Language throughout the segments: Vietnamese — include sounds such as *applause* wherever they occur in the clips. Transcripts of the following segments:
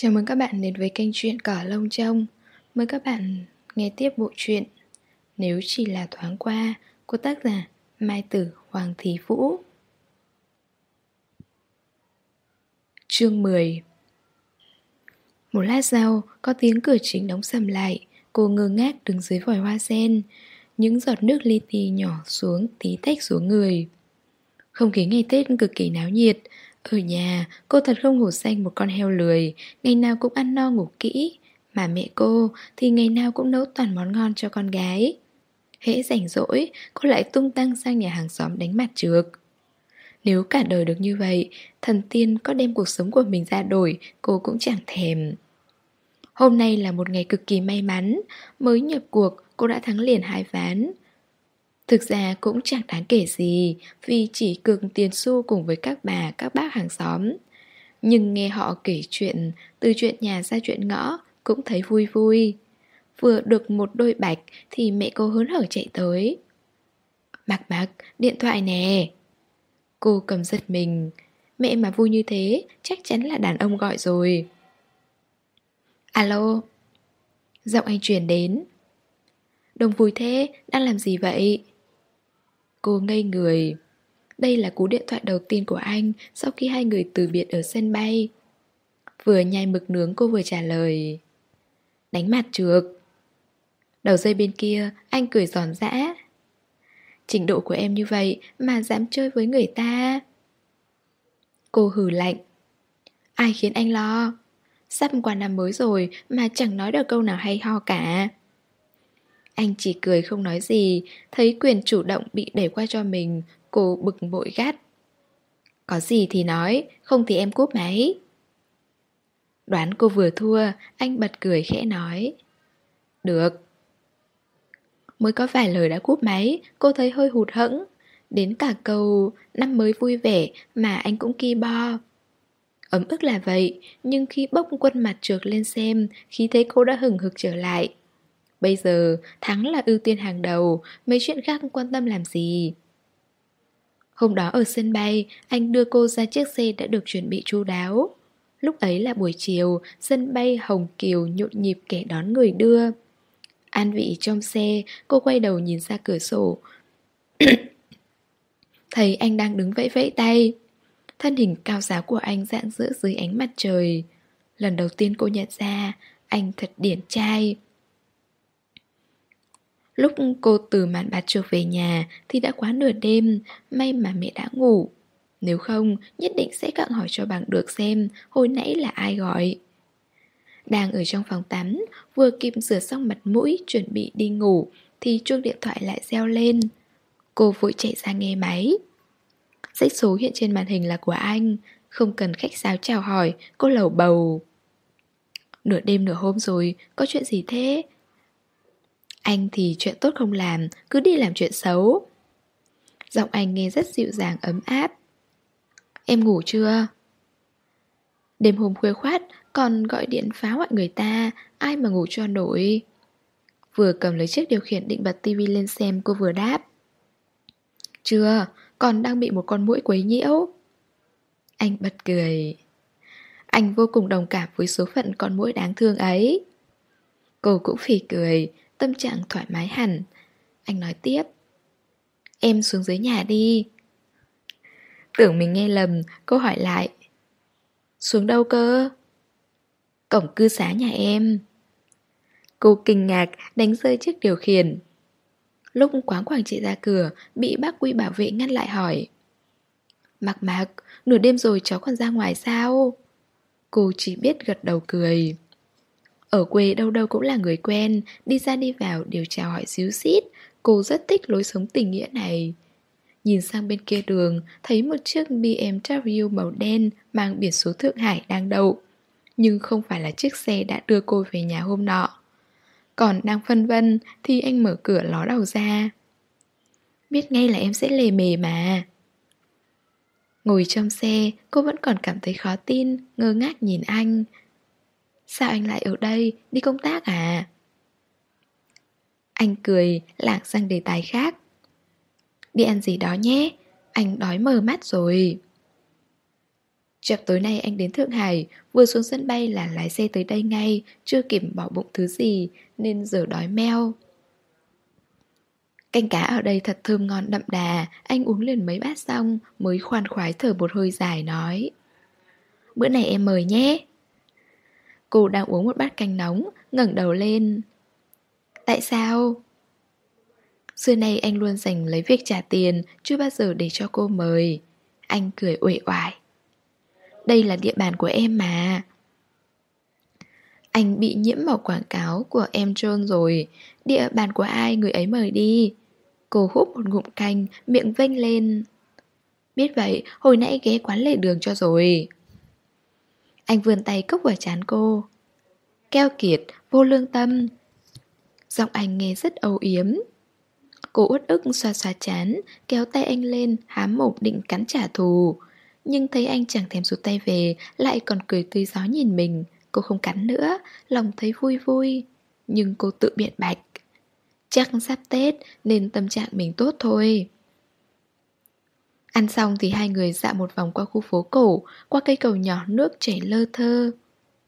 Chào mừng các bạn đến với kênh truyện Cỏ Lông Trông. Mời các bạn nghe tiếp bộ truyện Nếu chỉ là thoáng qua của tác giả Mai Tử Hoàng Thí Vũ. Chương 10 Một lát sau, có tiếng cửa chính đóng sầm lại. Cô ngơ ngác đứng dưới vòi hoa sen. Những giọt nước li ti nhỏ xuống tí tách xuống người. Không khí ngày Tết cực kỳ náo nhiệt ở nhà, cô thật không hổ danh một con heo lười, ngày nào cũng ăn no ngủ kỹ. Mà mẹ cô thì ngày nào cũng nấu toàn món ngon cho con gái. Hễ rảnh rỗi, cô lại tung tăng sang nhà hàng xóm đánh mặt trược. Nếu cả đời được như vậy, thần tiên có đem cuộc sống của mình ra đổi, cô cũng chẳng thèm. Hôm nay là một ngày cực kỳ may mắn, mới nhập cuộc cô đã thắng liền hai ván. Thực ra cũng chẳng đáng kể gì Vì chỉ cường tiền xu cùng với các bà các bác hàng xóm. Nhưng nghe họ kể chuyện Từ chuyện nhà ra chuyện ngõ Cũng thấy vui vui. Vừa được một đôi bạch Thì mẹ cô hớn hở chạy tới. Bạc bạc, điện thoại nè. Cô cầm giật mình. Mẹ mà vui như thế Chắc chắn là đàn ông gọi rồi. Alo. Giọng anh truyền đến. Đồng vui thế, đang làm gì vậy? Cô ngây người. Đây là cú điện thoại đầu tiên của anh Sau khi hai người từ biệt ở sân bay. Vừa nhai mực nướng cô vừa trả lời. Đánh mặt trượt Đầu dây bên kia, Anh cười giòn giã. Trình độ của em như vậy Mà dám chơi với người ta. Cô hừ lạnh. Ai khiến anh lo? Sắp qua năm mới rồi Mà chẳng nói được câu nào hay ho cả anh chỉ cười không nói gì, thấy quyền chủ động bị để qua cho mình, cô bực bội gắt. Có gì thì nói, không thì em cúp máy. Đoán cô vừa thua, anh bật cười khẽ nói. Được. Mới có vài lời đã cúp máy, cô thấy hơi hụt hẫng. Đến cả câu năm mới vui vẻ mà anh cũng ki bo. Ấm ức là vậy, nhưng khi bốc quân mặt trượt lên xem, khi thấy cô đã hừng hực trở lại, Bây giờ, thắng là ưu tiên hàng đầu, mấy chuyện khác quan tâm làm gì. Hôm đó ở sân bay, anh đưa cô ra chiếc xe đã được chuẩn bị chu đáo. Lúc ấy là buổi chiều, sân bay Hồng Kiều nhộn nhịp kẻ đón người đưa. An vị trong xe, cô quay đầu nhìn ra cửa sổ. *coughs* Thấy anh đang đứng vẫy vẫy tay. Thân hình cao giáo của anh dạng giữa dưới ánh mặt trời. Lần đầu tiên cô nhận ra, anh thật điển trai. Lúc cô từ màn bạt trượt về nhà thì đã quá nửa đêm, may mà mẹ đã ngủ. Nếu không, nhất định sẽ gặng hỏi cho bằng được xem hồi nãy là ai gọi. Đang ở trong phòng tắm, vừa kịp rửa xong mặt mũi chuẩn bị đi ngủ thì chuông điện thoại lại reo lên. Cô vội chạy ra nghe máy. Dãy số hiện trên màn hình là của anh, không cần khách sáo chào hỏi, cô lầu bầu. Nửa đêm nửa hôm rồi, có chuyện gì thế? Anh thì chuyện tốt không làm, cứ đi làm chuyện xấu. Giọng anh nghe rất dịu dàng ấm áp. Em ngủ chưa? Đêm hôm khuya khoát còn gọi điện phá hoại người ta, ai mà ngủ cho nổi. Vừa cầm lấy chiếc điều khiển định bật tivi lên xem cô vừa đáp. Chưa, còn đang bị một con mũi quấy nhiễu. Anh bật cười. Anh vô cùng đồng cảm với số phận con mũi đáng thương ấy. Cô cũng phì cười, tâm trạng thoải mái hẳn. Anh nói tiếp. Em xuống dưới nhà đi. Tưởng mình nghe lầm, cô hỏi lại. Xuống đâu cơ? Cổng cư xá nhà em. Cô kinh ngạc đánh rơi chiếc điều khiển. Lúc quán quảng chạy ra cửa, bị bác quy bảo vệ ngăn lại hỏi. Mặc mặc, nửa đêm rồi cháu còn ra ngoài sao? Cô chỉ biết gật đầu cười. Ở quê đâu đâu cũng là người quen, đi ra đi vào đều chào hỏi xíu xít, cô rất thích lối sống tình nghĩa này. Nhìn sang bên kia đường, thấy một chiếc BMW màu đen mang biển số Thượng Hải đang đậu. Nhưng không phải là chiếc xe đã đưa cô về nhà hôm nọ. Còn đang phân vân thì anh mở cửa ló đầu ra. Biết ngay là em sẽ lề mề mà. Ngồi trong xe, cô vẫn còn cảm thấy khó tin, ngơ ngác nhìn anh. Sao anh lại ở đây, đi công tác à? Anh cười, lạc sang đề tài khác. Đi ăn gì đó nhé, anh đói mờ mắt rồi. Chợt tối nay anh đến Thượng Hải, vừa xuống sân bay là lái xe tới đây ngay, chưa kịp bỏ bụng thứ gì, nên giờ đói meo. Canh cá ở đây thật thơm ngon đậm đà, anh uống liền mấy bát xong mới khoan khoái thở một hơi dài nói. Bữa này em mời nhé. Cô đang uống một bát canh nóng, ngẩng đầu lên. Tại sao? Xưa nay anh luôn dành lấy việc trả tiền, chưa bao giờ để cho cô mời. Anh cười uể oải. Đây là địa bàn của em mà. Anh bị nhiễm màu quảng cáo của em trơn rồi. Địa bàn của ai người ấy mời đi. Cô hút một ngụm canh, miệng vênh lên. Biết vậy, hồi nãy ghé quán lề đường cho rồi. Anh vươn tay cốc vào chán cô. Keo kiệt, vô lương tâm. Giọng anh nghe rất âu yếm. Cô uất ức xoa xoa chán, kéo tay anh lên, hám mồm định cắn trả thù. Nhưng thấy anh chẳng thèm rút tay về, lại còn cười tươi gió nhìn mình. Cô không cắn nữa, lòng thấy vui vui. Nhưng cô tự biện bạch. Chắc sắp Tết nên tâm trạng mình tốt thôi. Ăn xong thì hai người dạo một vòng qua khu phố cổ, qua cây cầu nhỏ nước chảy lơ thơ.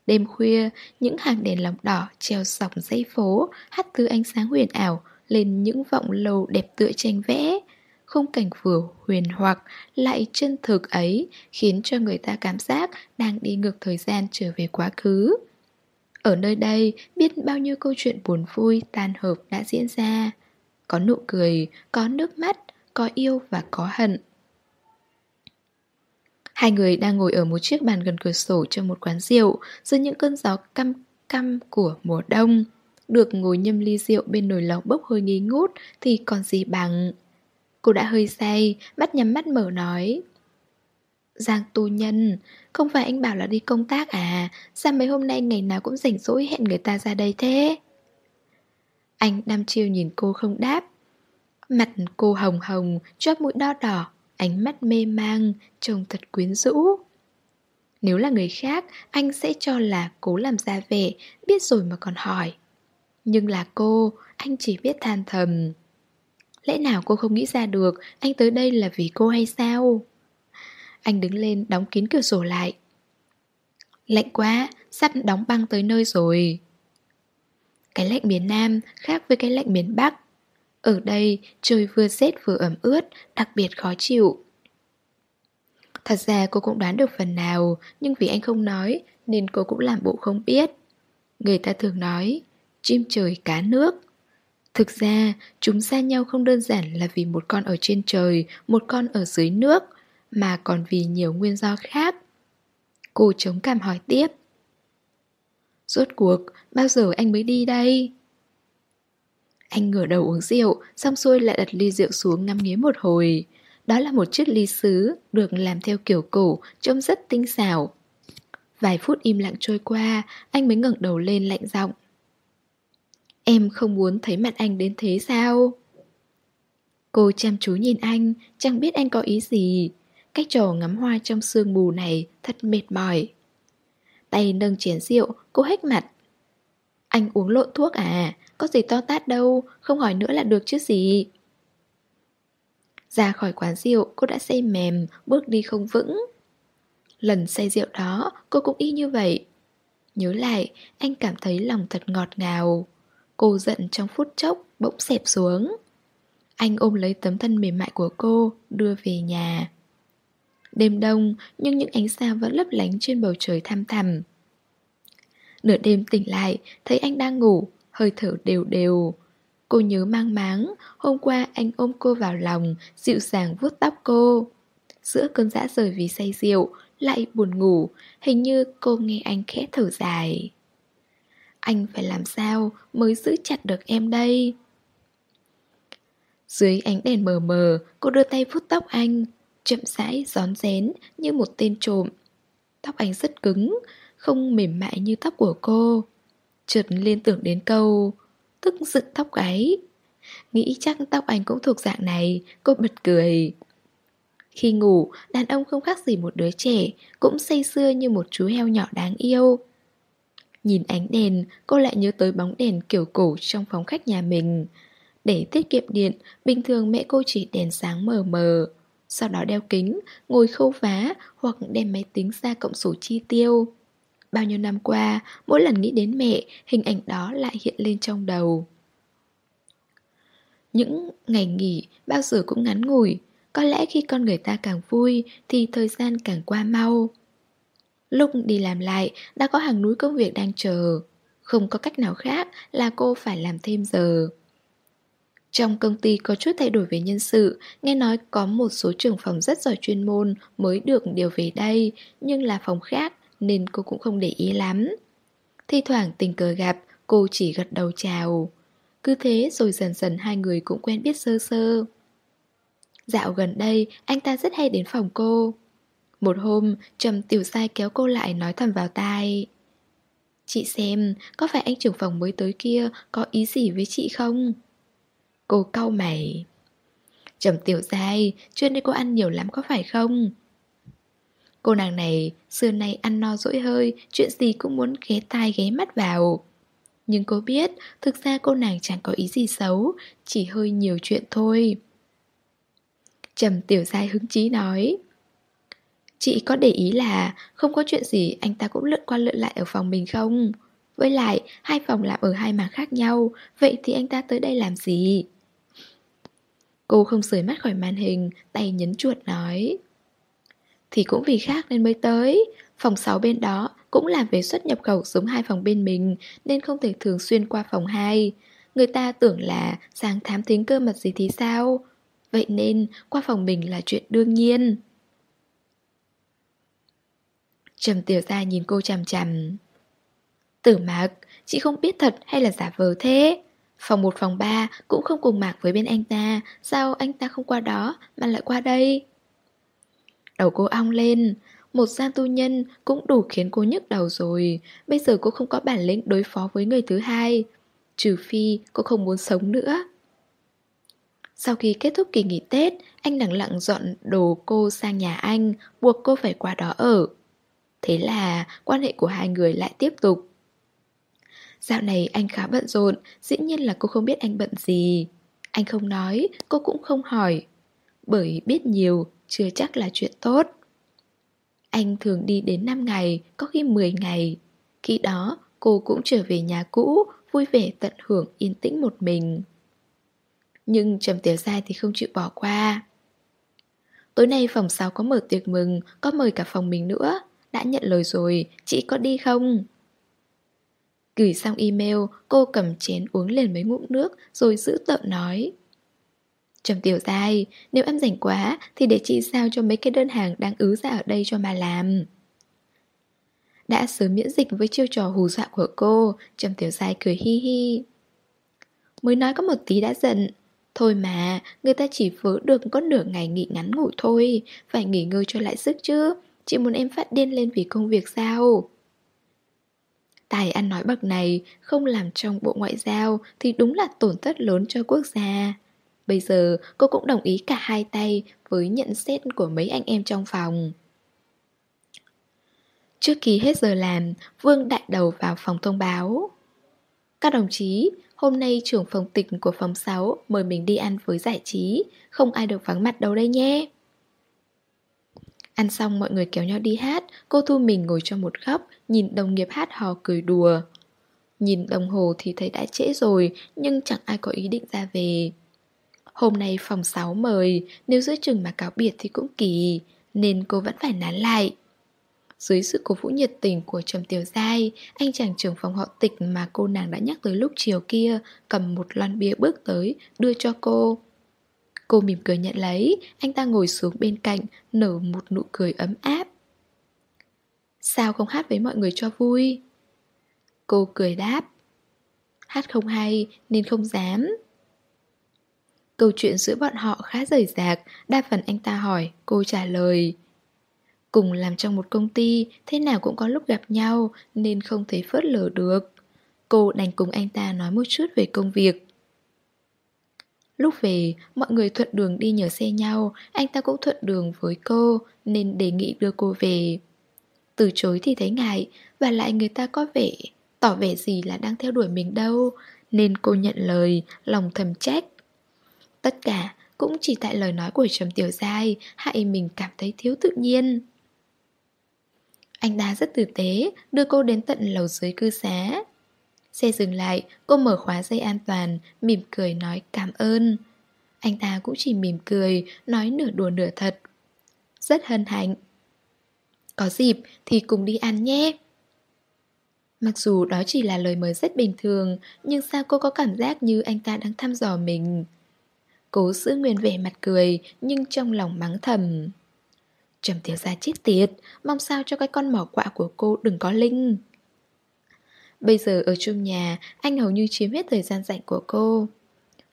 Đêm khuya, những hàng đèn lồng đỏ treo dọc dãy phố, hắt thứ ánh sáng huyền ảo lên những vọng lầu đẹp tựa tranh vẽ. Khung cảnh vừa huyền hoặc lại chân thực ấy khiến cho người ta cảm giác đang đi ngược thời gian trở về quá khứ. Ở nơi đây, biết bao nhiêu câu chuyện buồn vui, tan hợp đã diễn ra. Có nụ cười, có nước mắt, có yêu và có hận. Hai người đang ngồi ở một chiếc bàn gần cửa sổ trong một quán rượu, dưới những cơn gió căm căm của mùa đông. Được ngồi nhâm ly rượu bên nồi lẩu bốc hơi nghi ngút thì còn gì bằng. Cô đã hơi say, mắt nhắm mắt mở nói. Giang tu nhân, không phải anh bảo là đi công tác à, sao mấy hôm nay ngày nào cũng rảnh rỗi hẹn người ta ra đây thế? Anh đăm chiêu nhìn cô không đáp. Mặt cô hồng hồng, chóp mũi đo đỏ, ánh mắt mê mang, trông thật quyến rũ. Nếu là người khác, anh sẽ cho là cố làm ra vẻ, biết rồi mà còn hỏi. Nhưng là cô, anh chỉ biết than thầm. Lẽ nào cô không nghĩ ra được anh tới đây là vì cô hay sao? Anh đứng lên đóng kín cửa sổ lại. Lạnh quá, sắp đóng băng tới nơi rồi. Cái lạnh miền Nam khác với cái lạnh miền Bắc. Ở đây trời vừa rét vừa ẩm ướt, đặc biệt khó chịu. Thật ra cô cũng đoán được phần nào, nhưng vì anh không nói nên cô cũng làm bộ không biết. Người ta thường nói, chim trời cá nước. Thực ra, chúng xa nhau không đơn giản là vì một con ở trên trời, một con ở dưới nước, mà còn vì nhiều nguyên do khác. Cô chống cằm hỏi tiếp. Rốt cuộc, bao giờ anh mới đi đây? Anh ngửa đầu uống rượu, xong xuôi lại đặt ly rượu xuống ngắm nghía một hồi. Đó là một chiếc ly sứ, được làm theo kiểu cổ, trông rất tinh xảo. Vài phút im lặng trôi qua, anh mới ngẩng đầu lên lạnh giọng. Em không muốn thấy mặt anh đến thế sao? Cô chăm chú nhìn anh, chẳng biết anh có ý gì. Cách trò ngắm hoa trong sương mù này thật mệt mỏi. Tay nâng chén rượu, cô hếch mặt. Anh uống lộn thuốc à? Có gì to tát đâu, không hỏi nữa là được chứ gì. Ra khỏi quán rượu, cô đã say mềm, bước đi không vững. Lần say rượu đó, cô cũng y như vậy. Nhớ lại, anh cảm thấy lòng thật ngọt ngào. Cô giận trong phút chốc, bỗng xẹp xuống. Anh ôm lấy tấm thân mềm mại của cô, đưa về nhà. Đêm đông, nhưng những ánh sao vẫn lấp lánh trên bầu trời thăm thẳm. Nửa đêm tỉnh lại, thấy anh đang ngủ, hơi thở đều đều. Cô nhớ mang máng, hôm qua anh ôm cô vào lòng, dịu dàng vuốt tóc cô. Giữa cơn dã rời vì say rượu, lại buồn ngủ, hình như cô nghe anh khẽ thở dài. Anh phải làm sao mới giữ chặt được em đây? Dưới ánh đèn mờ mờ, cô đưa tay vuốt tóc anh, chậm rãi gión rén như một tên trộm. Tóc anh rất cứng, không mềm mại như tóc của cô. Chợt liên tưởng đến câu Tức dựng tóc gáy. Nghĩ chắc tóc anh cũng thuộc dạng này Cô bật cười. Khi ngủ, đàn ông không khác gì một đứa trẻ Cũng say sưa như một chú heo nhỏ đáng yêu. Nhìn ánh đèn, cô lại nhớ tới bóng đèn kiểu cổ trong phòng khách nhà mình. Để tiết kiệm điện, bình thường mẹ cô chỉ đèn sáng mờ mờ sau đó đeo kính, ngồi khâu vá hoặc đem máy tính ra cộng sổ chi tiêu. Bao nhiêu năm qua, mỗi lần nghĩ đến mẹ, hình ảnh đó lại hiện lên trong đầu. Những ngày nghỉ bao giờ cũng ngắn ngủi, có lẽ khi con người ta càng vui thì thời gian càng qua mau. Lúc đi làm lại, đã có hàng núi công việc đang chờ. Không có cách nào khác là cô phải làm thêm giờ. Trong công ty có chút thay đổi về nhân sự, nghe nói có một số trưởng phòng rất giỏi chuyên môn mới được điều về đây, nhưng là phòng khác nên cô cũng không để ý lắm. Thi thoảng tình cờ gặp, cô chỉ gật đầu chào. Cứ thế rồi dần dần hai người cũng quen biết sơ sơ. Dạo gần đây, anh ta rất hay đến phòng cô. Một hôm, Trầm Tiểu Sai kéo cô lại nói thầm vào tai. Chị xem, có phải anh trưởng phòng mới tới kia có ý gì với chị không? Cô cau mày. Trầm Tiểu Sai, chuyên đây cô ăn nhiều lắm có phải không? Cô nàng này, xưa nay ăn no dỗi hơi, Chuyện gì cũng muốn ghé tai ghé mắt vào. Nhưng cô biết, Thực ra cô nàng chẳng có ý gì xấu, Chỉ hơi nhiều chuyện thôi. Trầm tiểu giai hứng chí nói, Chị có để ý là Không có chuyện gì anh ta cũng lượn qua lượn lại ở phòng mình không? Với lại, Hai phòng làm ở hai mảng khác nhau, Vậy thì anh ta tới đây làm gì? Cô không rời mắt khỏi màn hình, Tay nhấn chuột nói thì cũng vì khác nên mới tới. Phòng 6 bên đó cũng làm về xuất nhập khẩu giống hai phòng bên mình Nên không thể thường xuyên qua phòng 2 Người ta tưởng là sang thám thính cơ mật gì thì sao? Vậy nên qua phòng mình là chuyện đương nhiên. Trầm tiểu gia nhìn cô chằm chằm. Tử mạc, chị không biết thật hay là giả vờ thế? Phòng 1 phòng 3 cũng không cùng mạc với bên anh ta. Sao anh ta không qua đó mà lại qua đây? Đầu cô ong lên. Một gian tu nhân cũng đủ khiến cô nhức đầu rồi. Bây giờ cô không có bản lĩnh đối phó với người thứ hai Trừ phi cô không muốn sống nữa. Sau khi kết thúc kỳ nghỉ Tết Anh lặng lặng dọn đồ cô sang nhà anh Buộc cô phải qua đó ở. Thế là quan hệ của hai người lại tiếp tục. Dạo này anh khá bận rộn Dĩ nhiên là cô không biết anh bận gì. Anh không nói, cô cũng không hỏi. Bởi biết nhiều chưa chắc là chuyện tốt. Anh thường đi đến 5 ngày, có khi 10 ngày. Khi đó, cô cũng trở về nhà cũ, vui vẻ tận hưởng yên tĩnh một mình. Nhưng Trầm Tiểu Giai thì không chịu bỏ qua. Tối nay phòng 6 có mở tiệc mừng, có mời cả phòng mình nữa. Đã nhận lời rồi, chị có đi không? Gửi xong email, cô cầm chén uống liền mấy ngụm nước rồi giữ tợn nói. Trầm tiểu dài, nếu em rảnh quá thì để chị sao cho mấy cái đơn hàng đang ứ ra ở đây cho mà làm. Đã sớm miễn dịch với chiêu trò hù dọa của cô, Trầm tiểu dài cười hi hi. Mới nói có một tí đã giận. Thôi mà, người ta chỉ vớ được có nửa ngày nghỉ ngắn ngủ thôi, phải nghỉ ngơi cho lại sức chứ. Chị muốn em phát điên lên vì công việc sao? Tài ăn nói bậc này không làm trong bộ ngoại giao thì đúng là tổn thất lớn cho quốc gia. Bây giờ cô cũng đồng ý cả hai tay với nhận xét của mấy anh em trong phòng. Trước khi hết giờ làm, Vương đại đầu vào phòng thông báo. Các đồng chí, hôm nay trưởng phòng tịch của phòng 6 mời mình đi ăn với giải trí, không ai được vắng mặt đâu đây nhé. Ăn xong mọi người kéo nhau đi hát, cô Thu mình ngồi trong một góc, nhìn đồng nghiệp hát hò cười đùa. Nhìn đồng hồ thì thấy đã trễ rồi, nhưng chẳng ai có ý định ra về. Hôm nay phòng 6 mời, nếu giữa chừng mà cáo biệt thì cũng kỳ, nên cô vẫn phải nán lại. Dưới sự cổ vũ nhiệt tình của Trầm Tiểu Giai, anh chàng trưởng phòng họ tịch mà cô nàng đã nhắc tới lúc chiều kia cầm một lon bia bước tới, đưa cho cô. Cô mỉm cười nhận lấy, anh ta ngồi xuống bên cạnh, nở một nụ cười ấm áp. Sao không hát với mọi người cho vui? Cô cười đáp. Hát không hay nên không dám. Câu chuyện giữa bọn họ khá rời rạc, đa phần anh ta hỏi, cô trả lời. Cùng làm trong một công ty, thế nào cũng có lúc gặp nhau nên không thể phớt lờ được. Cô đành cùng anh ta nói một chút về công việc. Lúc về, mọi người thuận đường đi nhờ xe nhau, anh ta cũng thuận đường với cô nên đề nghị đưa cô về. Từ chối thì thấy ngại, và lại người ta có vẻ, tỏ vẻ gì là đang theo đuổi mình đâu, nên cô nhận lời, lòng thầm trách. Tất cả cũng chỉ tại lời nói của Trầm Tiểu Giai hại mình cảm thấy thiếu tự nhiên. Anh ta rất tử tế, đưa cô đến tận lầu dưới cư xá. Xe dừng lại, cô mở khóa dây an toàn, mỉm cười nói cảm ơn. Anh ta cũng chỉ mỉm cười, nói nửa đùa nửa thật. Rất hân hạnh. Có dịp thì cùng đi ăn nhé. Mặc dù đó chỉ là lời mời rất bình thường, nhưng sao cô có cảm giác như anh ta đang thăm dò mình. Cố giữ nguyên vẻ mặt cười, nhưng trong lòng mắng thầm. Trầm tiểu gia chết tiệt, mong sao cho cái con mỏ quạ của cô đừng có linh. Bây giờ ở chung nhà, anh hầu như chiếm hết thời gian rảnh của cô.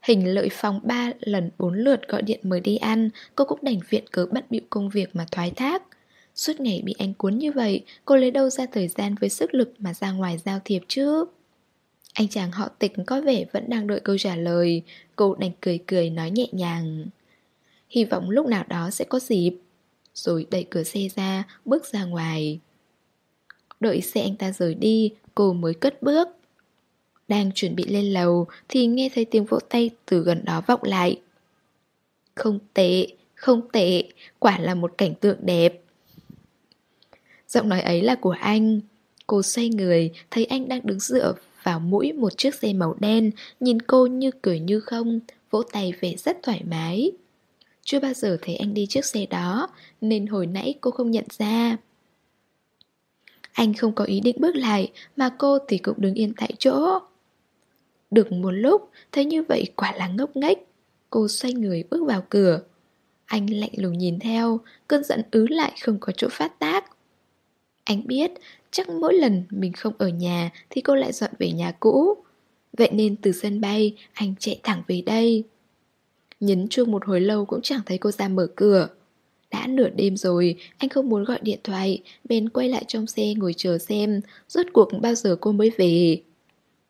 Hình lợi phòng 3 lần 4 lượt gọi điện mời đi ăn, cô cũng đành viện cớ bận bịu công việc mà thoái thác. Suốt ngày bị anh cuốn như vậy, cô lấy đâu ra thời gian với sức lực mà ra ngoài giao thiệp chứ? Anh chàng họ tịch có vẻ vẫn đang đợi câu trả lời, cô đành cười cười nói nhẹ nhàng. Hy vọng lúc nào đó sẽ có dịp. Rồi đẩy cửa xe ra, bước ra ngoài. Đợi xe anh ta rời đi, cô mới cất bước. Đang chuẩn bị lên lầu thì nghe thấy tiếng vỗ tay từ gần đó vọng lại. Không tệ, không tệ, quả là một cảnh tượng đẹp. Giọng nói ấy là của anh. Cô xoay người, thấy anh đang đứng dựa vào mũi một chiếc xe màu đen, nhìn cô như cười như không, vỗ tay về rất thoải mái. Chưa bao giờ thấy anh đi chiếc xe đó, nên hồi nãy cô không nhận ra. Anh không có ý định bước lại, mà cô thì cũng đứng yên tại chỗ. Được một lúc, thấy như vậy quả là ngốc nghếch. Cô xoay người bước vào cửa. Anh lạnh lùng nhìn theo, cơn giận ứ lại không có chỗ phát tác. Anh biết, chắc mỗi lần mình không ở nhà thì cô lại dọn về nhà cũ. Vậy nên từ sân bay, anh chạy thẳng về đây. Nhấn chuông một hồi lâu cũng chẳng thấy cô ra mở cửa. Đã nửa đêm rồi, anh không muốn gọi điện thoại, bèn quay lại trong xe ngồi chờ xem, rốt cuộc bao giờ cô mới về.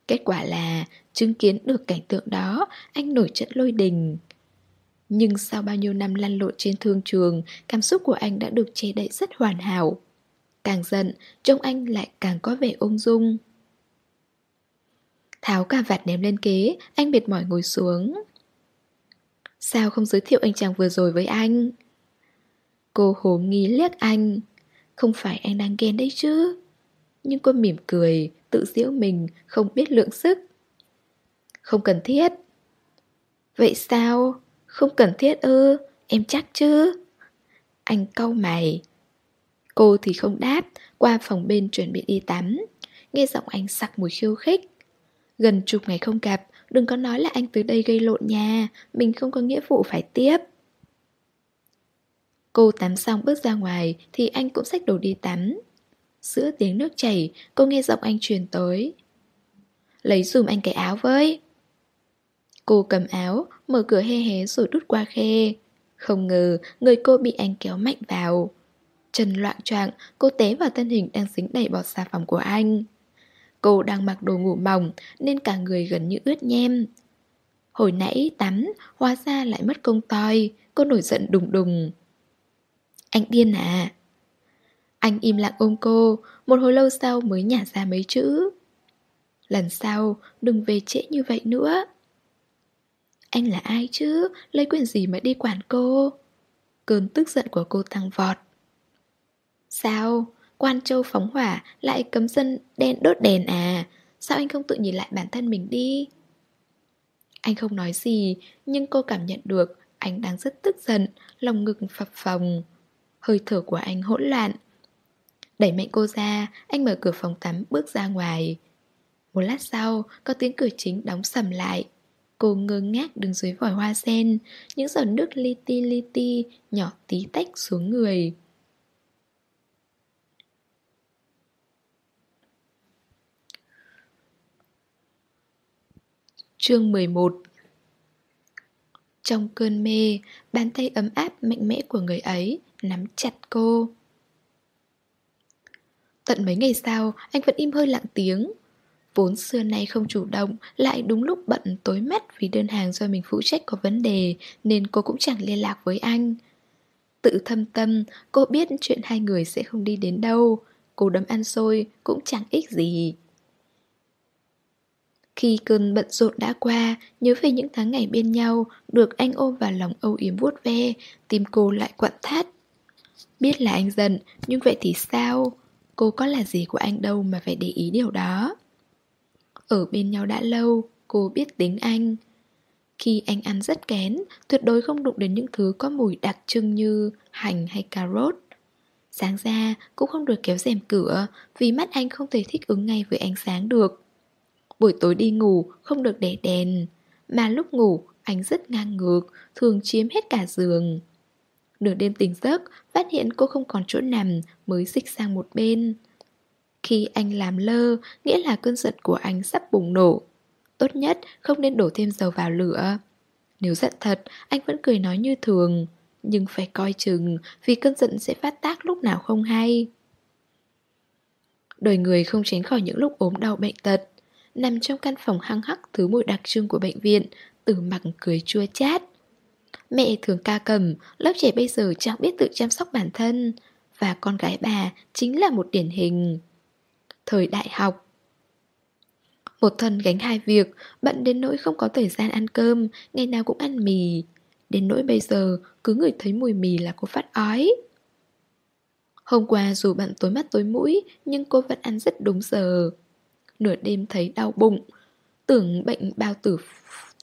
Kết quả là, chứng kiến được cảnh tượng đó, anh nổi trận lôi đình. Nhưng sau bao nhiêu năm lăn lộn trên thương trường, cảm xúc của anh đã được che đậy rất hoàn hảo. Càng giận, trông anh lại càng có vẻ ung dung. Tháo cà vạt ném lên kế, anh mệt mỏi ngồi xuống. Sao không giới thiệu anh chàng vừa rồi với anh? Cô hồ nghi liếc anh. Không phải anh đang ghen đấy chứ? Nhưng cô mỉm cười, tự giễu mình, không biết lượng sức. Không cần thiết. Vậy sao? Không cần thiết ư? Em chắc chứ? Anh cau mày. Cô thì không đáp, qua phòng bên chuẩn bị đi tắm. Nghe giọng anh sặc mùi khiêu khích. Gần chục ngày không gặp, đừng có nói là anh tới đây gây lộn nhà, mình không có nghĩa vụ phải tiếp. Cô tắm xong bước ra ngoài thì anh cũng xách đồ đi tắm. Giữa tiếng nước chảy, cô nghe giọng anh truyền tới. Lấy dùm anh cái áo với. Cô cầm áo, mở cửa hé hé rồi đút qua khe. Không ngờ, người cô bị anh kéo mạnh vào. Chân loạn choạng, cô té vào thân hình đang dính đầy bọt xà phòng của anh. Cô đang mặc đồ ngủ mỏng nên cả người gần như ướt nhem. Hồi nãy tắm, hóa ra lại mất công toi, cô nổi giận đùng đùng. Anh điên à? Anh im lặng ôm cô, một hồi lâu sau mới nhả ra mấy chữ. Lần sau, đừng về trễ như vậy nữa. Anh là ai chứ? Lấy quyền gì mà đi quản cô? Cơn tức giận của cô tăng vọt. Sao? Quan châu phóng hỏa lại cấm dân đen đốt đèn à? Sao anh không tự nhìn lại bản thân mình đi? Anh không nói gì, nhưng cô cảm nhận được anh đang rất tức giận, lòng ngực phập phồng. Hơi thở của anh hỗn loạn. Đẩy mạnh cô ra, anh mở cửa phòng tắm bước ra ngoài. Một lát sau, có tiếng cửa chính đóng sầm lại. Cô ngơ ngác đứng dưới vòi hoa sen, những giọt nước li ti li ti nhỏ tí tách xuống người. Chương 11 Trong cơn mê, bàn tay ấm áp mạnh mẽ của người ấy nắm chặt cô. Tận mấy ngày sau, anh vẫn im hơi lặng tiếng. Vốn xưa nay không chủ động, lại đúng lúc bận tối mắt vì đơn hàng do mình phụ trách có vấn đề, nên cô cũng chẳng liên lạc với anh. Tự thâm tâm, cô biết chuyện hai người sẽ không đi đến đâu. Cô đấm ăn xôi cũng chẳng ích gì. Khi cơn bận rộn đã qua, nhớ về những tháng ngày bên nhau, được anh ôm vào lòng âu yếm vuốt ve, tim cô lại quặn thắt. Biết là anh giận, nhưng vậy thì sao? Cô có là gì của anh đâu mà phải để ý điều đó. Ở bên nhau đã lâu, cô biết tính anh. Khi anh ăn rất kén, tuyệt đối không đụng đến những thứ có mùi đặc trưng như hành hay cà rốt. Sáng ra cũng không được kéo rèm cửa vì mắt anh không thể thích ứng ngay với ánh sáng được. Buổi tối đi ngủ không được để đèn, mà lúc ngủ anh rất ngang ngược, thường chiếm hết cả giường. Nửa đêm tỉnh giấc, phát hiện cô không còn chỗ nằm mới xích sang một bên. Khi anh làm lơ, nghĩa là cơn giận của anh sắp bùng nổ. Tốt nhất không nên đổ thêm dầu vào lửa. Nếu giận thật, anh vẫn cười nói như thường. Nhưng phải coi chừng vì cơn giận sẽ phát tác lúc nào không hay. Đời người không tránh khỏi những lúc ốm đau bệnh tật. Nằm trong căn phòng hăng hắc thứ mùi đặc trưng của bệnh viện, tử mặc cười chua chát. Mẹ thường ca cầm, lớp trẻ bây giờ chẳng biết tự chăm sóc bản thân Và con gái bà chính là một điển hình. Thời đại học. Một thân gánh hai việc, bận đến nỗi không có thời gian ăn cơm, ngày nào cũng ăn mì. Đến nỗi bây giờ, cứ ngửi thấy mùi mì là cô phát ói. Hôm qua dù bận tối mắt tối mũi, nhưng cô vẫn ăn rất đúng giờ. Nửa đêm thấy đau bụng Tưởng bệnh bao tử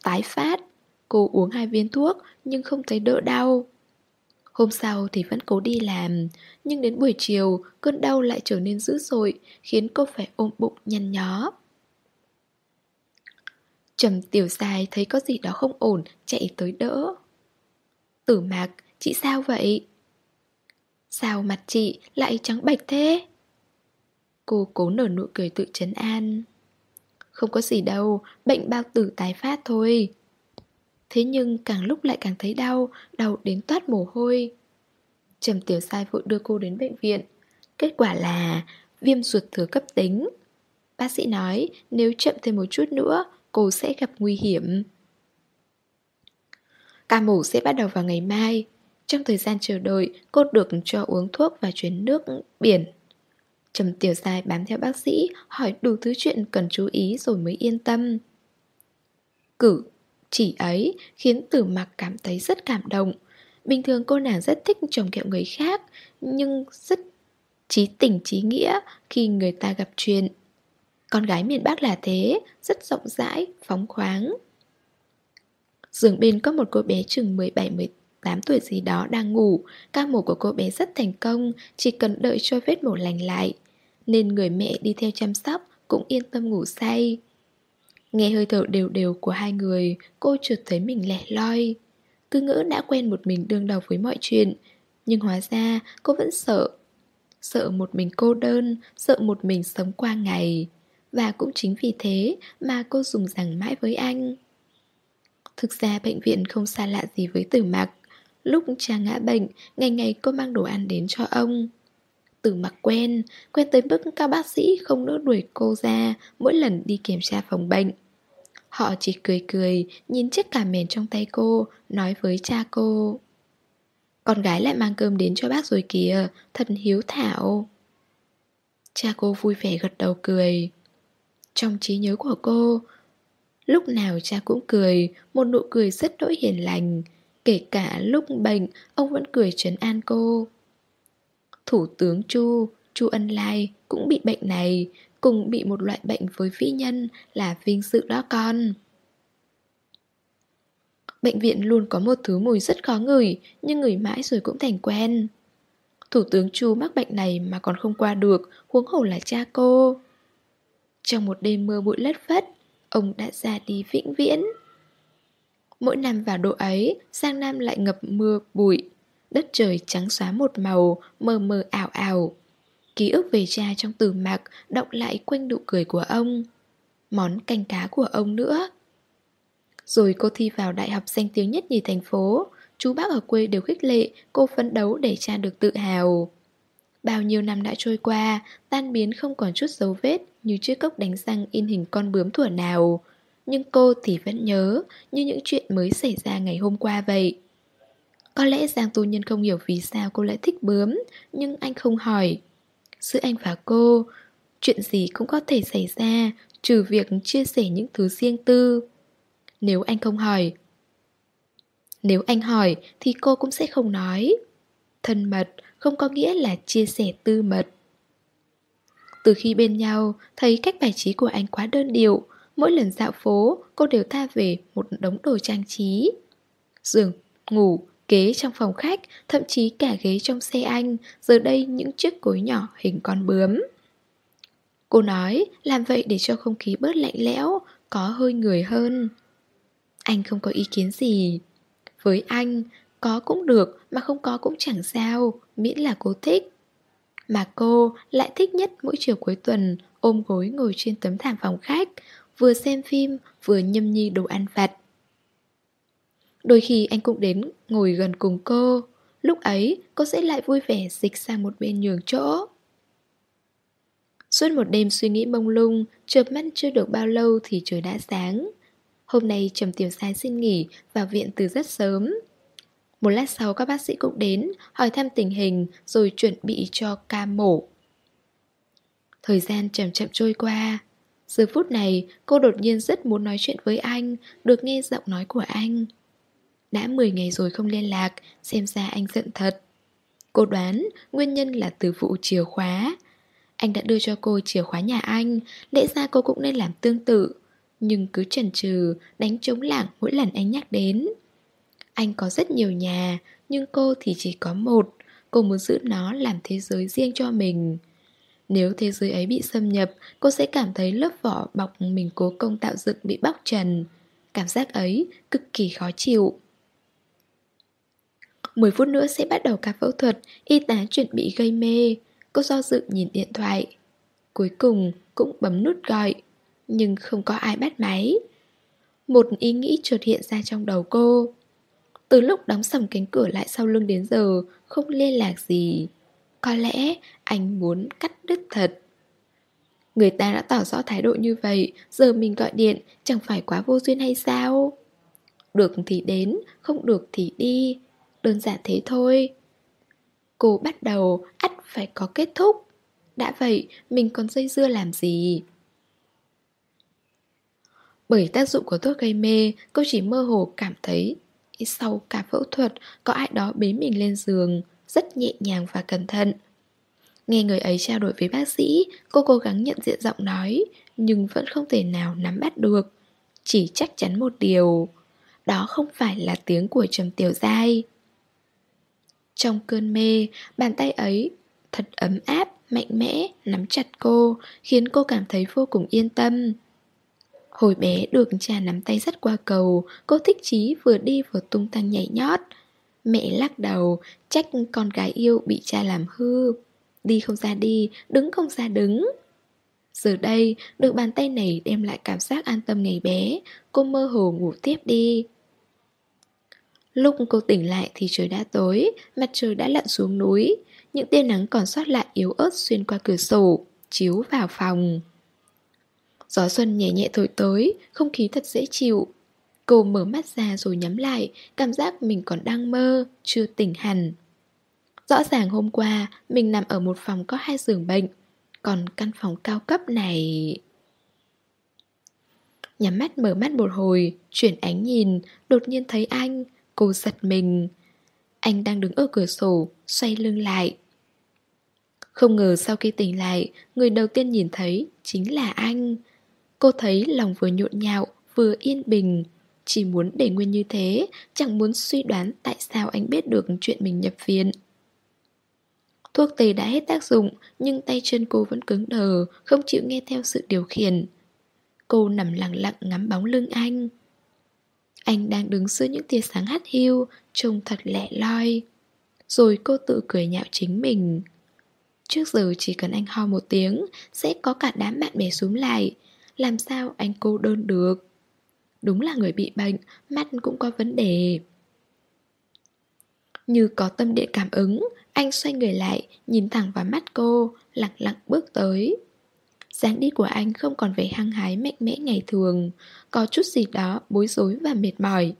tái phát Cô uống hai viên thuốc nhưng không thấy đỡ đau. Hôm sau thì vẫn cố đi làm, nhưng đến buổi chiều cơn đau lại trở nên dữ dội, khiến cô phải ôm bụng nhăn nhó. Trầm tiểu dài thấy có gì đó không ổn, chạy tới đỡ. Tử mạc, chị sao vậy? Sao mặt chị lại trắng bạch thế? Cô cố nở nụ cười tự chấn an. Không có gì đâu, bệnh bao tử tái phát thôi. Thế nhưng càng lúc lại càng thấy đau Đau đến toát mồ hôi. Trầm tiểu sai vội đưa cô đến bệnh viện. Kết quả là viêm ruột thừa cấp tính. Bác sĩ nói nếu chậm thêm một chút nữa Cô sẽ gặp nguy hiểm. Ca mổ sẽ bắt đầu vào ngày mai. Trong thời gian chờ đợi Cô được cho uống thuốc và chuyến nước biển. Trầm tiểu dài bám theo bác sĩ Hỏi đủ thứ chuyện cần chú ý rồi mới yên tâm. Cử chỉ ấy khiến tử mặc cảm thấy rất cảm động. Bình thường cô nàng rất thích trồng kẹo người khác Nhưng rất trí tình trí nghĩa khi người ta gặp chuyện. Con gái miền Bắc là thế, rất rộng rãi, phóng khoáng. Giường bên có một cô bé chừng 17-18 tuổi gì đó đang ngủ. Ca mổ của cô bé rất thành công, chỉ cần đợi cho vết mổ lành lại. Nên người mẹ đi theo chăm sóc cũng yên tâm ngủ say Nghe hơi thở đều đều của hai người, cô chợt thấy mình lẻ loi. Cứ ngỡ đã quen một mình đương đầu với mọi chuyện, nhưng hóa ra cô vẫn sợ. Sợ một mình cô đơn, sợ một mình sống qua ngày. Và cũng chính vì thế mà cô dùng rằng mãi với anh. Thực ra bệnh viện không xa lạ gì với tử mặc. Lúc cha ngã bệnh, ngày ngày cô mang đồ ăn đến cho ông từ mặc quen, quen tới mức các bác sĩ không nỡ đuổi cô ra mỗi lần đi kiểm tra phòng bệnh. Họ chỉ cười cười, nhìn chiếc cà mền trong tay cô, nói với cha cô. Con gái lại mang cơm đến cho bác rồi kìa, thật hiếu thảo. Cha cô vui vẻ gật đầu cười. Trong trí nhớ của cô, lúc nào cha cũng cười, một nụ cười rất đỗi hiền lành. Kể cả lúc bệnh, ông vẫn cười trấn an cô. Thủ tướng Chu, Chu Ân Lai cũng bị bệnh này, cùng bị một loại bệnh với vĩ nhân là vinh sự đó con. Bệnh viện luôn có một thứ mùi rất khó ngửi, nhưng ngửi mãi rồi cũng thành quen. Thủ tướng Chu mắc bệnh này mà còn không qua được, huống hồ là cha cô. Trong một đêm mưa bụi lất phất, ông đã ra đi vĩnh viễn. Mỗi năm vào độ ấy, Giang Nam lại ngập mưa bụi, đất trời trắng xóa một màu, mờ mờ ảo ảo. Ký ức về cha trong từ mạc động lại quanh nụ cười của ông Món canh cá của ông nữa Rồi cô thi vào đại học danh tiếng nhất nhì thành phố Chú bác ở quê đều khích lệ cô phấn đấu để cha được tự hào Bao nhiêu năm đã trôi qua, tan biến không còn chút dấu vết như chiếc cốc đánh răng in hình con bướm thuở nào. Nhưng cô thì vẫn nhớ như những chuyện mới xảy ra ngày hôm qua vậy. Có lẽ Giang Tu Nhân không hiểu vì sao cô lại thích bướm, nhưng anh không hỏi. Giữa anh và cô Chuyện gì cũng có thể xảy ra Trừ việc chia sẻ những thứ riêng tư. Nếu anh không hỏi Nếu anh hỏi Thì cô cũng sẽ không nói. Thân mật không có nghĩa là chia sẻ tư mật. Từ khi bên nhau Thấy cách bài trí của anh quá đơn điệu Mỗi lần dạo phố Cô đều tha về một đống đồ trang trí. Giường, ngủ, ghế trong phòng khách, Thậm chí cả ghế trong xe anh. Giờ đây những chiếc cối nhỏ hình con bướm. Cô nói, làm vậy để cho không khí bớt lạnh lẽo, Có hơi người hơn. Anh không có ý kiến gì. Với anh, Có cũng được, mà không có cũng chẳng sao, Miễn là cô thích. Mà cô lại thích nhất mỗi chiều cuối tuần Ôm gối ngồi trên tấm thảm phòng khách, Vừa xem phim, Vừa nhâm nhi đồ ăn vặt. Đôi khi anh cũng đến ngồi gần cùng cô, Lúc ấy cô sẽ lại vui vẻ dịch sang một bên nhường chỗ. Suốt một đêm suy nghĩ mông lung, Chợp mắt chưa được bao lâu thì trời đã sáng. Hôm nay Trầm Tiểu Sai xin nghỉ vào viện từ rất sớm. Một lát sau các bác sĩ cũng đến, Hỏi thăm tình hình Rồi chuẩn bị cho ca mổ. Thời gian chậm chậm trôi qua. Giờ phút này, cô đột nhiên rất muốn nói chuyện với anh, Được nghe giọng nói của anh. Đã 10 ngày rồi không liên lạc Xem ra anh giận thật. Cô đoán nguyên nhân là từ vụ chìa khóa. Anh đã đưa cho cô chìa khóa nhà anh Lẽ ra cô cũng nên làm tương tự. Nhưng cứ chần chừ Đánh trống lảng mỗi lần anh nhắc đến. Anh có rất nhiều nhà Nhưng cô thì chỉ có một. Cô muốn giữ nó làm thế giới riêng cho mình. Nếu thế giới ấy bị xâm nhập, cô sẽ cảm thấy lớp vỏ bọc mình cố công tạo dựng bị bóc trần. Cảm giác ấy cực kỳ khó chịu. 10 phút nữa sẽ bắt đầu ca phẫu thuật, y tá chuẩn bị gây mê. Cô do dự nhìn điện thoại. Cuối cùng cũng bấm nút gọi, nhưng không có ai bắt máy. Một ý nghĩ trượt hiện ra trong đầu cô. Từ lúc đóng sầm cánh cửa lại sau lưng đến giờ, không liên lạc gì. Có lẽ anh muốn cắt đứt thật Người ta đã tỏ rõ thái độ như vậy Giờ mình gọi điện Chẳng phải quá vô duyên hay sao Được thì đến Không được thì đi Đơn giản thế thôi Cô bắt đầu ắt phải có kết thúc Đã vậy mình còn dây dưa làm gì Bởi tác dụng của thuốc gây mê Cô chỉ mơ hồ cảm thấy Sau cả phẫu thuật Có ai đó bế mình lên giường rất nhẹ nhàng và cẩn thận. Nghe người ấy trao đổi với bác sĩ, cô cố gắng nhận diện giọng nói, nhưng vẫn không thể nào nắm bắt được. Chỉ chắc chắn một điều, đó không phải là tiếng của Trầm Tiểu Giai. Trong cơn mê, bàn tay ấy thật ấm áp, mạnh mẽ, nắm chặt cô, khiến cô cảm thấy vô cùng yên tâm. Hồi bé được cha nắm tay dắt qua cầu, cô thích chí vừa đi vừa tung tăng nhảy nhót, Mẹ lắc đầu, trách con gái yêu bị cha làm hư. Đi không ra đi, đứng không ra đứng. Giờ đây, được bàn tay này đem lại cảm giác an tâm ngày bé, cô mơ hồ ngủ tiếp đi. Lúc cô tỉnh lại thì trời đã tối, mặt trời đã lặn xuống núi, những tia nắng còn sót lại yếu ớt xuyên qua cửa sổ, chiếu vào phòng. Gió xuân nhẹ nhẹ thổi tới, không khí thật dễ chịu, Cô mở mắt ra rồi nhắm lại, cảm giác mình còn đang mơ, chưa tỉnh hẳn. Rõ ràng hôm qua, mình nằm ở một phòng có hai giường bệnh, còn căn phòng cao cấp này... Nhắm mắt mở mắt một hồi, chuyển ánh nhìn, đột nhiên thấy anh, cô giật mình. Anh đang đứng ở cửa sổ, xoay lưng lại. Không ngờ sau khi tỉnh lại, người đầu tiên nhìn thấy chính là anh. Cô thấy lòng vừa nhộn nhạo, vừa yên bình. Chỉ muốn để nguyên như thế Chẳng muốn suy đoán tại sao anh biết được chuyện mình nhập viện Thuốc tề đã hết tác dụng Nhưng tay chân cô vẫn cứng đờ Không chịu nghe theo sự điều khiển Cô nằm lặng lặng ngắm bóng lưng anh anh đang đứng giữa những tia sáng hắt hiu Trông thật lẹ loi Rồi cô tự cười nhạo chính mình Trước giờ chỉ cần anh ho một tiếng Sẽ có cả đám bạn bè xuống lại Làm sao anh cô đơn được Đúng là người bị bệnh, mắt cũng có vấn đề. Như có tâm điện cảm ứng, anh xoay người lại, nhìn thẳng vào mắt cô, lặng lặng bước tới dáng đi của anh không còn vẻ hăng hái mạnh mẽ ngày thường, có chút gì đó bối rối và mệt mỏi.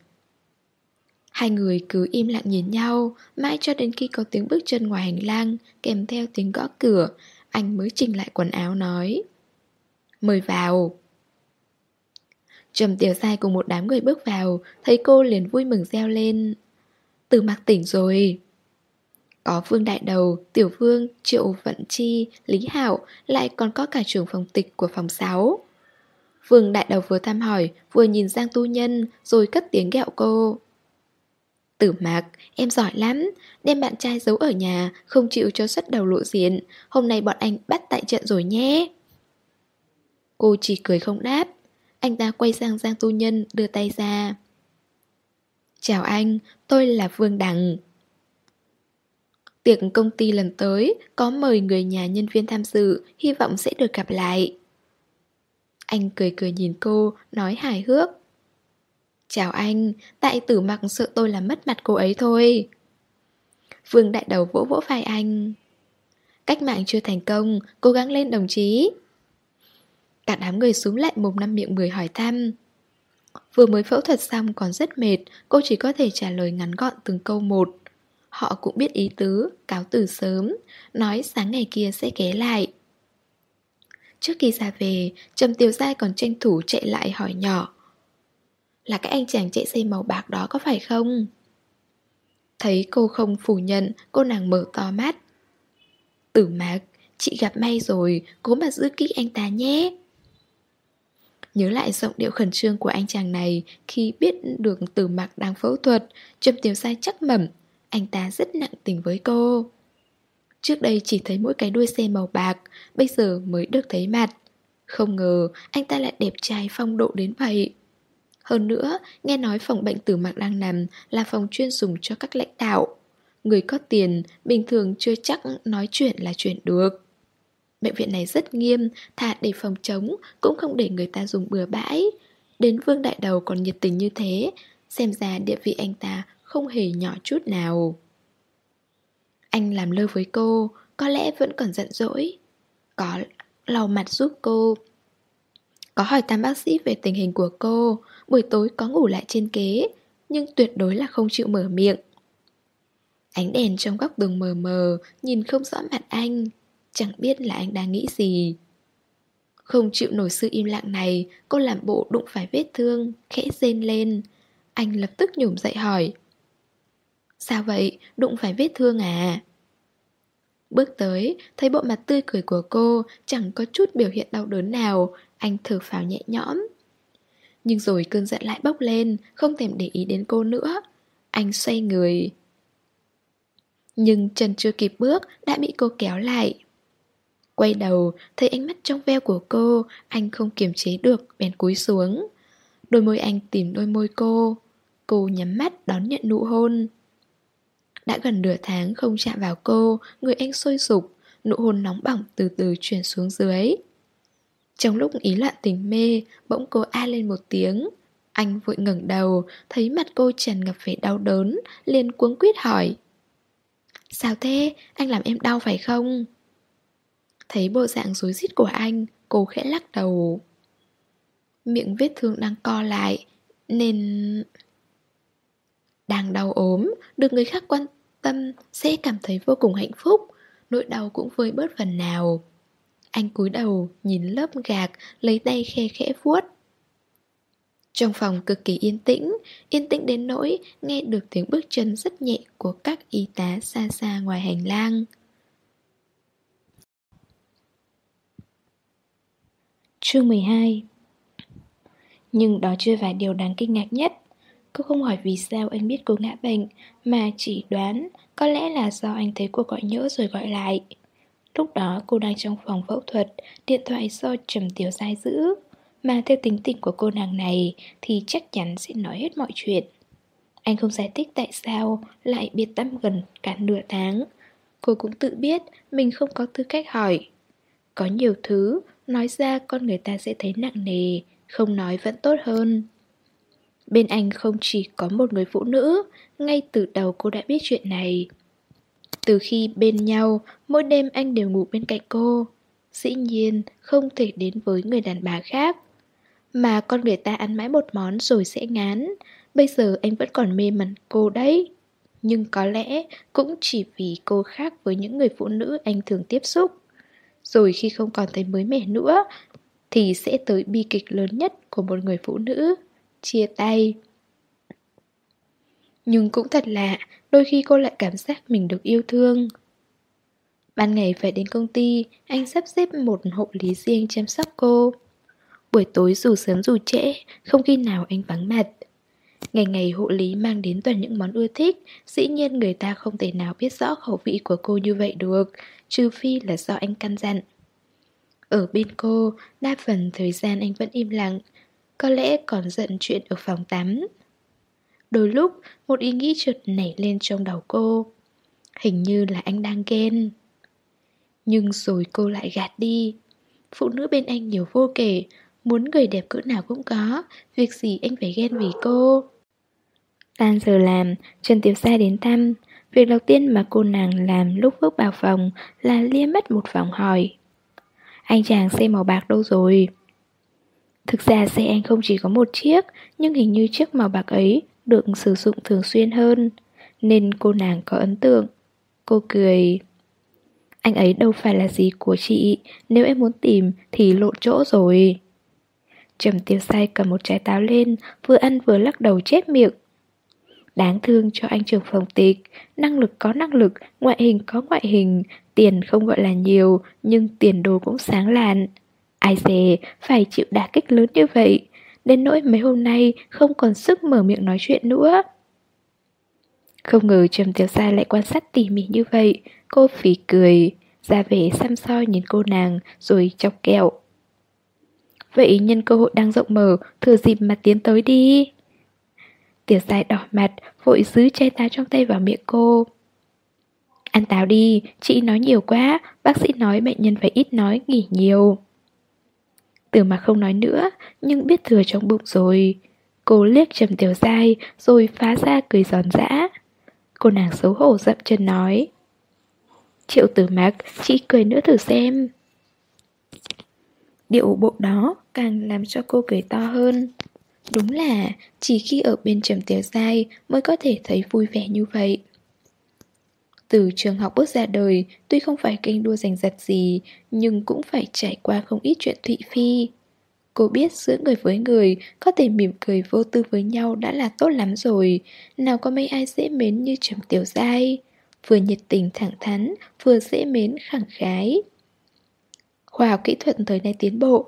Hai người cứ im lặng nhìn nhau, mãi cho đến khi có tiếng bước chân ngoài hành lang, kèm theo tiếng gõ cửa, anh mới chỉnh lại quần áo nói Mời vào Trầm tiểu sai cùng một đám người bước vào Thấy cô liền vui mừng reo lên Từ mặt tỉnh rồi có Vương Đại Đầu, Tiểu Vương, Triệu Vận Chi, Lý hảo, Lại còn có cả trưởng phòng tịch của phòng 6 Vương Đại Đầu vừa thăm hỏi Vừa nhìn Giang Tu Nhân Rồi cất tiếng gẹo cô. Tử mạc, em giỏi lắm Đem bạn trai giấu ở nhà Không chịu cho xuất đầu lộ diện. Hôm nay bọn anh bắt tại trận rồi nhé. Cô chỉ cười không đáp. Anh ta quay sang Giang Tu Nhân đưa tay ra. Chào anh, tôi là Vương Đằng. Tiệc công ty lần tới có mời người nhà nhân viên tham dự, hy vọng sẽ được gặp lại. Anh cười cười nhìn cô, nói hài hước. Chào anh, tại tử mặc sợ tôi làm mất mặt cô ấy thôi. Vương đại đầu vỗ vỗ vai anh. Cách mạng chưa thành công, cố gắng lên đồng chí. Cả đám người xuống lại mồm năm miệng mười hỏi thăm. Vừa mới phẫu thuật xong còn rất mệt, cô chỉ có thể trả lời ngắn gọn từng câu một. Họ cũng biết ý tứ, cáo từ sớm, nói sáng ngày kia sẽ ghé lại. Trước khi ra về, Trầm Tiểu Giai còn tranh thủ chạy lại hỏi nhỏ. Là cái anh chàng chạy xe màu bạc đó có phải không? Thấy cô không phủ nhận, cô nàng mở to mắt. Tử mạc, chị gặp may rồi, cố mà giữ kỹ anh ta nhé. Nhớ lại giọng điệu khẩn trương của anh chàng này khi biết được tử mạc đang phẫu thuật, Trầm Tiểu Giai chắc mẩm, anh ta rất nặng tình với cô. Trước đây chỉ thấy mỗi cái đuôi xe màu bạc, bây giờ mới được thấy mặt. Không ngờ anh ta lại đẹp trai phong độ đến vậy. Hơn nữa, nghe nói phòng bệnh tử mạc đang nằm là phòng chuyên dùng cho các lãnh đạo. Người có tiền, bình thường chưa chắc nói chuyện là chuyện được. Bệnh viện này rất nghiêm, thà để phòng chống, cũng không để người ta dùng bừa bãi. Đến vương đại đầu còn nhiệt tình như thế, xem ra địa vị anh ta không hề nhỏ chút nào. Anh làm lơ với cô, có lẽ vẫn còn giận dỗi. Có lau mặt giúp cô. Có hỏi tam bác sĩ về tình hình của cô, buổi tối có ngủ lại trên kế, nhưng tuyệt đối là không chịu mở miệng. Ánh đèn trong góc tường mờ mờ, nhìn không rõ mặt anh, chẳng biết là anh đang nghĩ gì. Không chịu nổi sự im lặng này, cô làm bộ đụng phải vết thương, khẽ rên lên. Anh lập tức nhổm dậy hỏi. Sao vậy? Đụng phải vết thương à? Bước tới, thấy bộ mặt tươi cười của cô chẳng có chút biểu hiện đau đớn nào, anh thở phào nhẹ nhõm. Nhưng rồi cơn giận lại bốc lên, không thèm để ý đến cô nữa. Anh xoay người. Nhưng chân chưa kịp bước đã bị cô kéo lại. Quay đầu, thấy ánh mắt trong veo của cô, anh không kiềm chế được, bèn cúi xuống. Đôi môi anh tìm đôi môi cô. Cô nhắm mắt đón nhận nụ hôn. Đã gần nửa tháng không chạm vào cô, người anh sôi sục, nụ hôn nóng bỏng từ từ chuyển xuống dưới. Trong lúc ý loạn tình mê, bỗng cô a lên một tiếng. Anh vội ngẩng đầu, thấy mặt cô tràn ngập vẻ đau đớn, liền cuống quýt hỏi. Sao thế? Anh làm em đau phải không? Thấy bộ dạng rối rít của anh, cô khẽ lắc đầu. Miệng vết thương đang co lại, nên... Đang đau ốm, được người khác quan tâm sẽ cảm thấy vô cùng hạnh phúc, nỗi đau cũng vơi bớt phần nào. Anh cúi đầu, nhìn lớp gạc, lấy tay khe khẽ vuốt. Trong phòng cực kỳ yên tĩnh, yên tĩnh đến nỗi nghe được tiếng bước chân rất nhẹ của các y tá xa xa ngoài hành lang. Chương 12 Nhưng đó chưa phải điều đáng kinh ngạc nhất. Cô không hỏi vì sao anh biết cô ngã bệnh, mà chỉ đoán có lẽ là do anh thấy cô gọi nhỡ rồi gọi lại. Lúc đó cô đang trong phòng phẫu thuật, điện thoại do Trầm Tiểu Giai giữ. Mà theo tính tình của cô nàng này thì chắc chắn sẽ nói hết mọi chuyện. Anh không giải thích tại sao lại biệt tâm gần cả nửa tháng. Cô cũng tự biết mình không có tư cách hỏi. Có nhiều thứ, nói ra con người ta sẽ thấy nặng nề, không nói vẫn tốt hơn. Bên anh không chỉ có một người phụ nữ, ngay từ đầu cô đã biết chuyện này. Từ khi bên nhau, mỗi đêm anh đều ngủ bên cạnh cô. Dĩ nhiên, không thể đến với người đàn bà khác. Mà con người ta ăn mãi một món rồi sẽ ngán. Bây giờ anh vẫn còn mê mẩn cô đấy. Nhưng có lẽ cũng chỉ vì cô khác với những người phụ nữ anh thường tiếp xúc. Rồi khi không còn thấy mới mẻ nữa Thì sẽ tới bi kịch lớn nhất của một người phụ nữ Chia tay. Nhưng cũng thật lạ Đôi khi cô lại cảm giác mình được yêu thương. Ban ngày phải đến công ty Anh sắp xếp một hộ lý riêng chăm sóc cô. Buổi tối dù sớm dù trễ Không khi nào anh vắng mặt. Ngày ngày hộ lý mang đến toàn những món ưa thích Dĩ nhiên người ta không thể nào biết rõ khẩu vị của cô như vậy được Trừ phi là do anh căn dặn. Ở bên cô, đa phần thời gian anh vẫn im lặng. Có lẽ còn giận chuyện ở phòng tắm Đôi lúc, một ý nghĩ chợt nảy lên trong đầu cô Hình như là anh đang ghen Nhưng rồi cô lại gạt đi Phụ nữ bên anh nhiều vô kể Muốn người đẹp cỡ nào cũng có Việc gì anh phải ghen vì cô Tan giờ làm, Trần Tiểu sa đến thăm. Việc đầu tiên mà cô nàng làm lúc bước vào phòng là lia mắt một vòng hỏi. Anh chàng xe màu bạc đâu rồi? Thực ra xe anh không chỉ có một chiếc, nhưng hình như chiếc màu bạc ấy được sử dụng thường xuyên hơn, nên cô nàng có ấn tượng. Cô cười. Anh ấy đâu phải là gì của chị, nếu em muốn tìm thì lộn chỗ rồi. Trầm tiêu sai cầm một trái táo lên, vừa ăn vừa lắc đầu chép miệng. Đáng thương cho anh trưởng phòng tịch Năng lực có năng lực Ngoại hình có ngoại hình Tiền không gọi là nhiều Nhưng tiền đồ cũng sáng lạn Ai dè phải chịu đả kích lớn như vậy Đến nỗi mấy hôm nay Không còn sức mở miệng nói chuyện nữa Không ngờ Trầm Tiểu Gia lại quan sát tỉ mỉ như vậy Cô phì cười Ra vẻ xăm soi nhìn cô nàng Rồi chọc kẹo Vậy nhân cơ hội đang rộng mở Thừa dịp mà tiến tới đi Tiểu gia đỏ mặt, vội giữ chai táo trong tay vào miệng cô. Ăn táo đi, chị nói nhiều quá, bác sĩ nói bệnh nhân phải ít nói, nghỉ nhiều. Từ mà không nói nữa, nhưng biết thừa trong bụng rồi. Cô liếc trầm tiểu dai, rồi phá ra cười giòn giã. Cô nàng xấu hổ dậm chân nói. Triệu tử mặc, chị cười nữa thử xem. Điệu bộ đó càng làm cho cô cười to hơn. Đúng là chỉ khi ở bên trầm tiểu dai mới có thể thấy vui vẻ như vậy. Từ trường học bước ra đời, tuy không phải kênh đua giành giật gì, nhưng cũng phải trải qua không ít chuyện thụy phi. Cô biết giữa người với người, có thể mỉm cười vô tư với nhau đã là tốt lắm rồi, nào có mấy ai dễ mến như trầm tiểu dai. Vừa nhiệt tình thẳng thắn, vừa dễ mến khẳng khái. Khoa học kỹ thuật thời nay tiến bộ,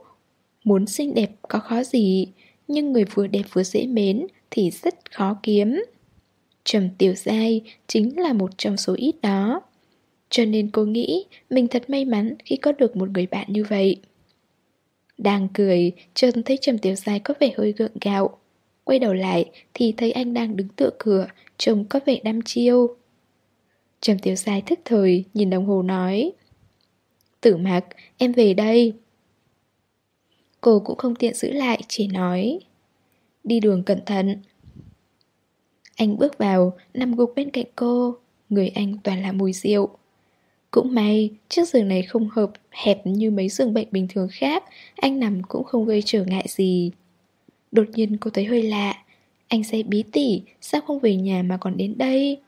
muốn xinh đẹp có khó gì, nhưng người vừa đẹp vừa dễ mến thì rất khó kiếm. Trầm Tiểu Giai chính là một trong số ít đó. Cho nên cô nghĩ mình thật may mắn khi có được một người bạn như vậy. Đang cười, Trần thấy Trầm Tiểu Giai có vẻ hơi gượng gạo. Quay đầu lại thì thấy anh đang đứng tựa cửa, trông có vẻ đăm chiêu. Trầm Tiểu Giai thức thời, nhìn đồng hồ nói. Tử mặc, em về đây. Cô cũng không tiện giữ lại, chỉ nói Đi đường cẩn thận anh bước vào, nằm gục bên cạnh cô. Người anh toàn là mùi rượu. Cũng may, chiếc giường này không hợp hẹp như mấy giường bệnh bình thường khác. Anh nằm cũng không gây trở ngại gì. Đột nhiên cô thấy hơi lạ. Anh say bí tỉ, sao không về nhà mà còn đến đây?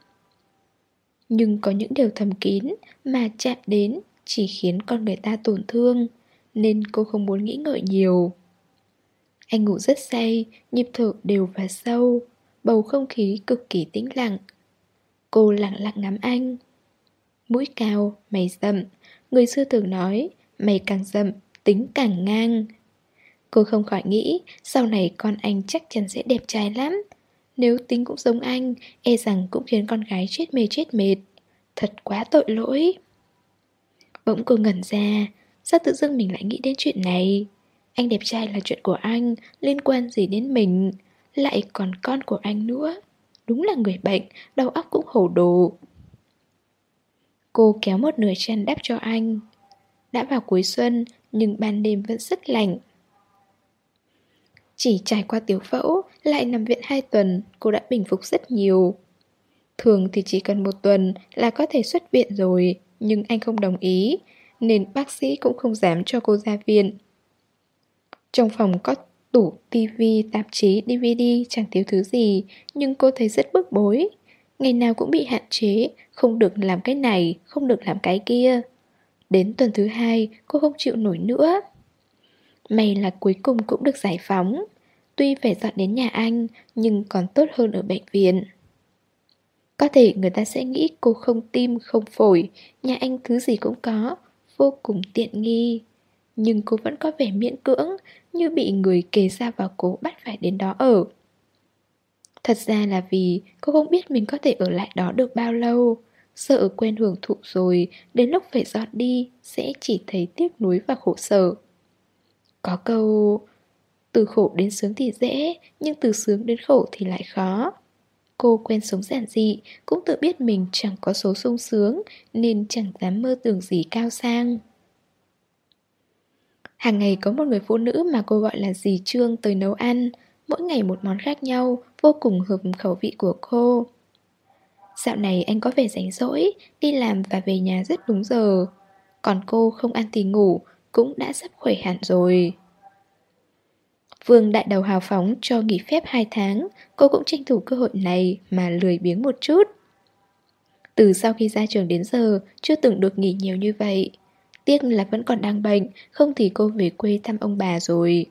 Nhưng có những điều thầm kín mà chạm đến chỉ khiến con người ta tổn thương nên cô không muốn nghĩ ngợi nhiều. Anh ngủ rất say, nhịp thở đều và sâu, bầu không khí cực kỳ tĩnh lặng. Cô lặng lặng ngắm anh. Mũi cao, mày rậm, người xưa thường nói, mày càng rậm, tính càng ngang. Cô không khỏi nghĩ, sau này con anh chắc chắn sẽ đẹp trai lắm. Nếu tính cũng giống anh, e rằng cũng khiến con gái chết mê chết mệt. Thật quá tội lỗi. Bỗng cô ngẩn ra, Sao tự dưng mình lại nghĩ đến chuyện này Anh đẹp trai là chuyện của anh Liên quan gì đến mình lại còn con của anh nữa. Đúng là người bệnh, Đầu óc cũng hổ đồ Cô kéo một nửa chân đắp cho anh. Đã vào cuối xuân, Nhưng ban đêm vẫn rất lạnh. Chỉ trải qua tiểu phẫu, Lại nằm viện 2 tuần, Cô đã bình phục rất nhiều. Thường thì chỉ cần một tuần là có thể xuất viện rồi, Nhưng anh không đồng ý, nên bác sĩ cũng không dám cho cô ra viện. Trong phòng có tủ tivi, tạp chí, DVD chẳng thiếu thứ gì, nhưng cô thấy rất bức bối. Ngày nào cũng bị hạn chế, không được làm cái này, không được làm cái kia. Đến tuần thứ hai, cô không chịu nổi nữa. May là cuối cùng cũng được giải phóng. Tuy phải dọn đến nhà anh, nhưng còn tốt hơn ở bệnh viện. Có thể người ta sẽ nghĩ cô không tim, không phổi, nhà anh thứ gì cũng có, vô cùng tiện nghi. Nhưng cô vẫn có vẻ miễn cưỡng, như bị người kề ra vào cố bắt phải đến đó ở. Thật ra là vì cô không biết mình có thể ở lại đó được bao lâu. Sợ quen hưởng thụ rồi, đến lúc phải dọn đi, sẽ chỉ thấy tiếc nuối và khổ sở. Có câu, từ khổ đến sướng thì dễ, nhưng từ sướng đến khổ thì lại khó. Cô quen sống giản dị, cũng tự biết mình chẳng có số sung sướng, nên chẳng dám mơ tưởng gì cao sang. Hàng ngày có một người phụ nữ mà cô gọi là dì Trương tới nấu ăn, mỗi ngày một món khác nhau, vô cùng hợp khẩu vị của cô. Dạo này anh có vẻ rảnh rỗi, đi làm và về nhà rất đúng giờ. Còn cô không ăn thì ngủ, cũng đã sắp khỏe hẳn rồi. Vương đại đầu hào phóng cho nghỉ phép 2 tháng, cô cũng tranh thủ cơ hội này mà lười biếng một chút. Từ sau khi ra trường đến giờ, chưa từng được nghỉ nhiều như vậy. Tiếc là vẫn còn đang bệnh, không thì cô về quê thăm ông bà rồi.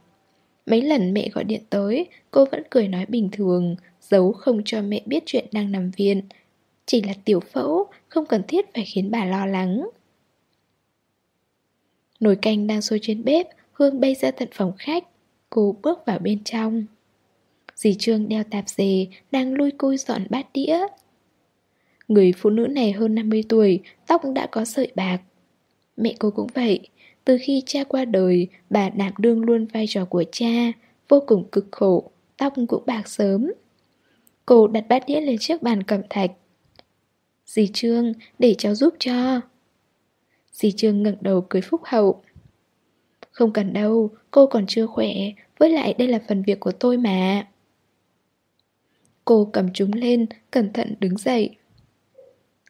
Mấy lần mẹ gọi điện tới, cô vẫn cười nói bình thường, giấu không cho mẹ biết chuyện đang nằm viện. Chỉ là tiểu phẫu, không cần thiết phải khiến bà lo lắng. Nồi canh đang sôi trên bếp, Hương bay ra tận phòng khách. Cô bước vào bên trong. Dì Trương đeo tạp dề, đang lui cui dọn bát đĩa. Người phụ nữ này hơn 50 tuổi, tóc đã có sợi bạc. Mẹ cô cũng vậy, từ khi cha qua đời, bà đảm đương luôn vai trò của cha, vô cùng cực khổ, tóc cũng bạc sớm. Cô đặt bát đĩa lên chiếc bàn cẩm thạch. Dì Trương, để cháu giúp cho. Dì Trương ngẩng đầu cười phúc hậu. Không cần đâu, cô còn chưa khỏe, với lại đây là phần việc của tôi mà. Cô cầm chúng lên, cẩn thận đứng dậy.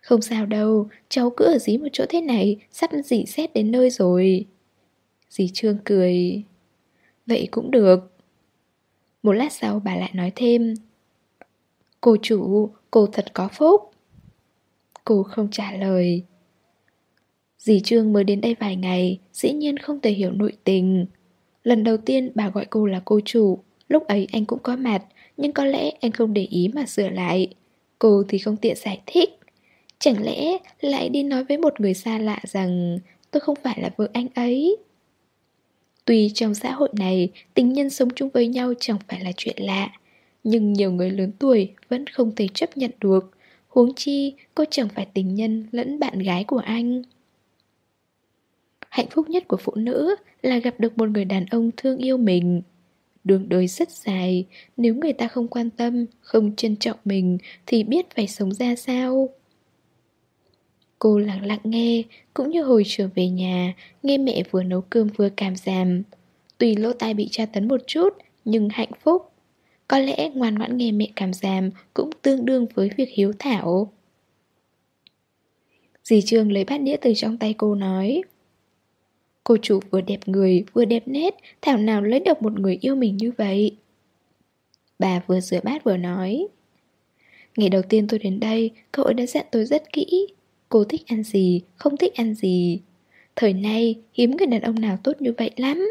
Không sao đâu, cháu cứ ở dí một chỗ thế này, sắp dỉ xét đến nơi rồi. Dì Trương cười. Vậy cũng được. Một lát sau bà lại nói thêm. Cô chủ, cô thật có phúc. Cô không trả lời. Dì Trương mới đến đây vài ngày, dĩ nhiên không thể hiểu nội tình. Lần đầu tiên bà gọi cô là cô chủ, lúc ấy anh cũng có mặt, nhưng có lẽ anh không để ý mà sửa lại. Cô thì không tiện giải thích. Chẳng lẽ lại đi nói với một người xa lạ rằng tôi không phải là vợ anh ấy? Tuy trong xã hội này, tình nhân sống chung với nhau chẳng phải là chuyện lạ, nhưng nhiều người lớn tuổi vẫn không thể chấp nhận được. Huống chi, cô chẳng phải tình nhân lẫn bạn gái của anh. Hạnh phúc nhất của phụ nữ là gặp được một người đàn ông thương yêu mình. Đường đời rất dài, nếu người ta không quan tâm, không trân trọng mình thì biết phải sống ra sao. Cô lặng lặng nghe, cũng như hồi trở về nhà, nghe mẹ vừa nấu cơm vừa cảm giảm. Tùy lỗ tai bị tra tấn một chút, nhưng hạnh phúc. Có lẽ ngoan ngoãn nghe mẹ cảm giảm cũng tương đương với việc hiếu thảo. Dì Trương lấy bát đĩa từ trong tay cô nói Cô chủ vừa đẹp người vừa đẹp nét Thảo nào lấy được một người yêu mình như vậy Bà vừa rửa bát vừa nói Ngày đầu tiên tôi đến đây Cậu ấy đã dặn tôi rất kỹ Cô thích ăn gì, không thích ăn gì? Thời nay hiếm người đàn ông nào tốt như vậy lắm.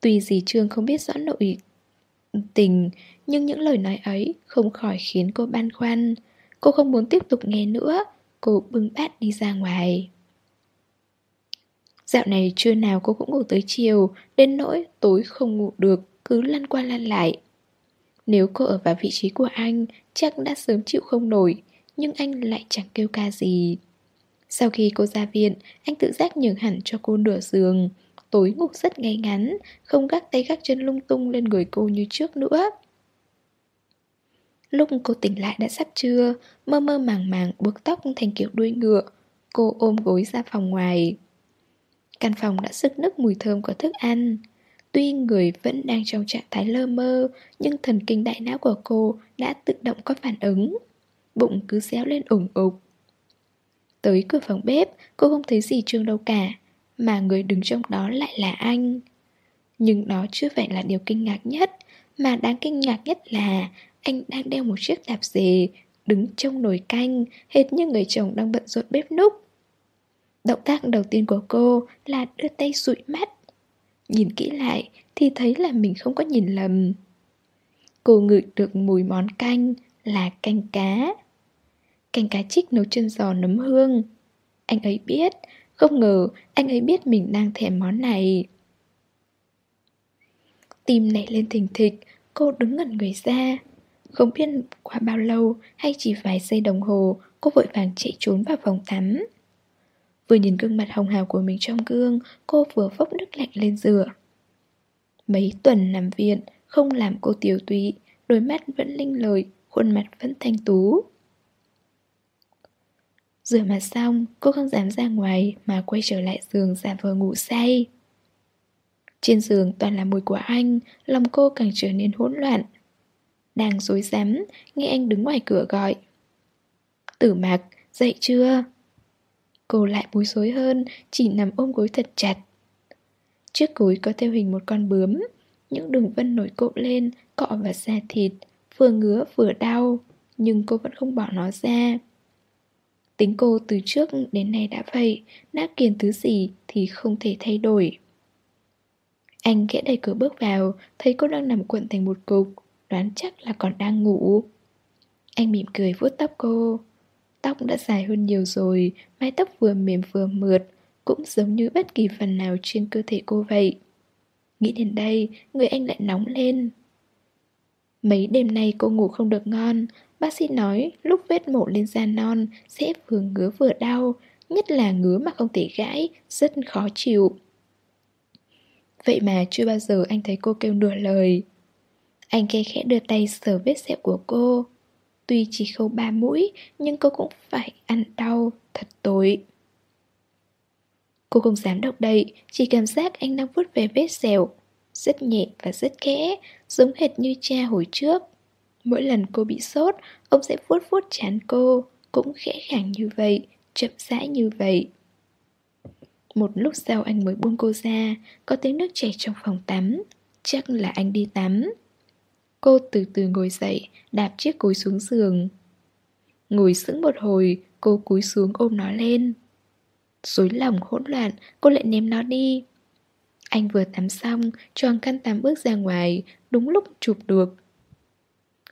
Tuy dì Trương không biết rõ nội tình Nhưng những lời nói ấy không khỏi khiến cô băn khoăn. Cô không muốn tiếp tục nghe nữa Cô bưng bát đi ra ngoài. Dạo này trưa nào cô cũng ngủ tới chiều Đến nỗi tối không ngủ được Cứ lăn qua lăn lại. Nếu cô ở vào vị trí của anh Chắc đã sớm chịu không nổi. Nhưng anh lại chẳng kêu ca gì. Sau khi cô ra viện, Anh tự giác nhường hẳn cho cô nửa giường. Tối ngủ rất ngay ngắn, Không gác tay gác chân lung tung lên người cô như trước nữa. Lúc cô tỉnh lại đã sắp trưa, Mơ mơ màng màng buộc tóc thành kiểu đuôi ngựa, Cô ôm gối ra phòng ngoài. Căn phòng đã sức nức mùi thơm của thức ăn. Tuy người vẫn đang trong trạng thái lơ mơ, Nhưng thần kinh đại não của cô đã tự động có phản ứng. Bụng cứ xéo lên ủng ục. Tới cửa phòng bếp, Cô không thấy gì Trương đâu cả, Mà người đứng trong đó lại là anh. Nhưng đó chưa phải là điều kinh ngạc nhất, Mà đáng kinh ngạc nhất là Anh đang đeo một chiếc tạp dề, Đứng trong nồi canh, Hệt như người chồng đang bận rộn bếp núc. Động tác đầu tiên của cô là đưa tay dụi mắt. Nhìn kỹ lại thì thấy là mình không có nhìn lầm. Cô ngửi được mùi món canh là canh cá. Canh cá trích nấu chân giò nấm hương. Anh ấy biết, Không ngờ anh ấy biết mình đang thèm món này. Tim nảy lên thình thịch, Cô đứng ngẩn người ra. Không biết qua bao lâu, Hay chỉ vài giây đồng hồ, Cô vội vàng chạy trốn vào phòng tắm. Vừa nhìn gương mặt hồng hào của mình trong gương, Cô vừa phốc nước lạnh lên rửa Mấy tuần nằm viện, Không làm cô tiểu tụy, Đôi mắt vẫn linh lời Khuôn mặt vẫn thanh tú. Rửa mặt xong Cô không dám ra ngoài Mà quay trở lại giường giả vờ ngủ say. Trên giường toàn là mùi của anh Lòng cô càng trở nên hỗn loạn. Đang dối rắm Nghe anh đứng ngoài cửa gọi. Tử mạc, dậy chưa? Cô lại bối rối hơn, chỉ nằm ôm gối thật chặt. Trước gối có theo hình một con bướm, những đường vân nổi cộm lên, cọ vào da thịt, vừa ngứa vừa đau, nhưng cô vẫn không bỏ nó ra. Tính cô từ trước đến nay đã vậy, nát kiền thứ gì thì không thể thay đổi. Anh khẽ đẩy cửa bước vào, thấy cô đang nằm cuộn thành một cục, đoán chắc là còn đang ngủ. Anh mỉm cười vuốt tóc cô. Tóc đã dài hơn nhiều rồi, mái tóc vừa mềm vừa mượt, cũng giống như bất kỳ phần nào trên cơ thể cô vậy. Nghĩ đến đây, người anh lại nóng lên. Mấy đêm nay cô ngủ không được ngon, bác sĩ nói lúc vết mổ lên da non sẽ vừa ngứa vừa đau, nhất là ngứa mà không thể gãi, rất khó chịu. Vậy mà chưa bao giờ anh thấy cô kêu nửa lời. Anh khe khẽ đưa tay sờ vết sẹo của cô. Tuy chỉ khâu ba mũi Nhưng cô cũng phải ăn đau Thật tội Cô không dám động đậy Chỉ cảm giác anh đang vuốt về vết sẹo rất nhẹ và rất khẽ Giống hệt như cha hồi trước Mỗi lần cô bị sốt Ông sẽ vuốt vuốt chán cô Cũng khẽ khàng như vậy Chậm rãi như vậy Một lúc sau anh mới buông cô ra Có tiếng nước chảy trong phòng tắm Chắc là anh đi tắm Cô từ từ ngồi dậy, đạp chiếc gối xuống giường. Ngồi sững một hồi, cô cúi xuống ôm nó lên. Rối lòng hỗn loạn, cô lại ném nó đi. Anh vừa tắm xong, tròn khăn tắm bước ra ngoài, đúng lúc chụp được.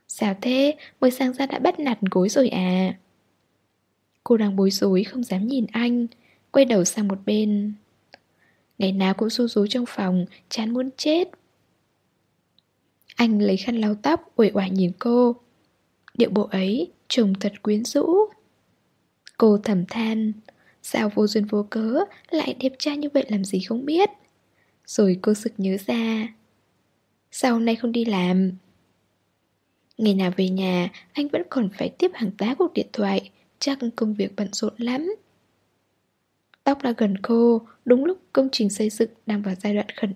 Sao thế, mới sáng ra đã bắt nạt gối rồi à? Cô đang bối rối không dám nhìn anh, quay đầu sang một bên. Ngày nào cũng xô rối trong phòng, chán muốn chết. Anh lấy khăn lau tóc, uể oải nhìn cô. Điệu bộ ấy, trông thật quyến rũ. Cô thầm than, sao vô duyên vô cớ lại đẹp trai như vậy làm gì không biết. Rồi cô sực nhớ ra. Sao nay không đi làm? Ngày nào về nhà, anh vẫn còn phải tiếp hàng tá cuộc điện thoại, chắc công việc bận rộn lắm. Tóc đã gần khô, đúng lúc công trình xây dựng đang vào giai đoạn khẩn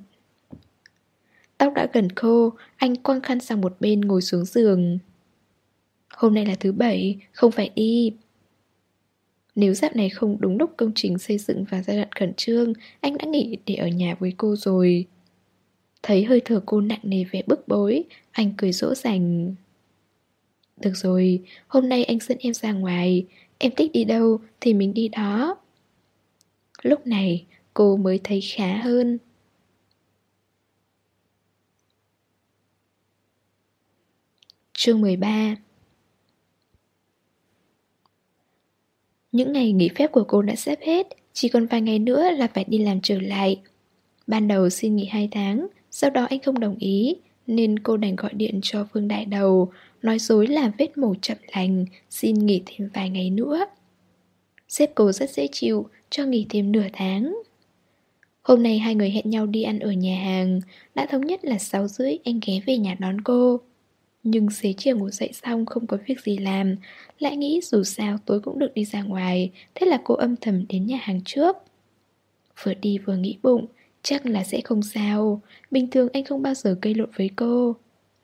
Tóc đã gần khô, anh quăng khăn sang một bên ngồi xuống giường. Hôm nay là thứ bảy, không phải đi. Nếu dạo này không đúng lúc công trình xây dựng và giai đoạn khẩn trương, anh đã nghỉ để ở nhà với cô rồi. Thấy hơi thở cô nặng nề vẻ bức bối, anh cười dỗ dành. Được rồi, hôm nay anh dẫn em ra ngoài, em thích đi đâu thì mình đi đó. Lúc này, cô mới thấy khá hơn. Chương 13 Những ngày nghỉ phép của cô đã xếp hết, chỉ còn vài ngày nữa là phải đi làm trở lại. Ban đầu xin nghỉ 2 tháng, sau đó anh không đồng ý, nên cô đành gọi điện cho Phương Đại Đầu, nói dối là vết mổ chậm lành, xin nghỉ thêm vài ngày nữa. Sếp cô rất dễ chịu, cho nghỉ thêm nửa tháng. Hôm nay hai người hẹn nhau đi ăn ở nhà hàng, đã thống nhất là 6 rưỡi anh ghé về nhà đón cô. Nhưng xế chiều ngủ dậy xong không có việc gì làm, Lại nghĩ dù sao tối cũng được đi ra ngoài, Thế là cô âm thầm đến nhà hàng trước. Vừa đi vừa nghĩ bụng, Chắc là sẽ không sao, Bình thường anh không bao giờ gây lộn với cô.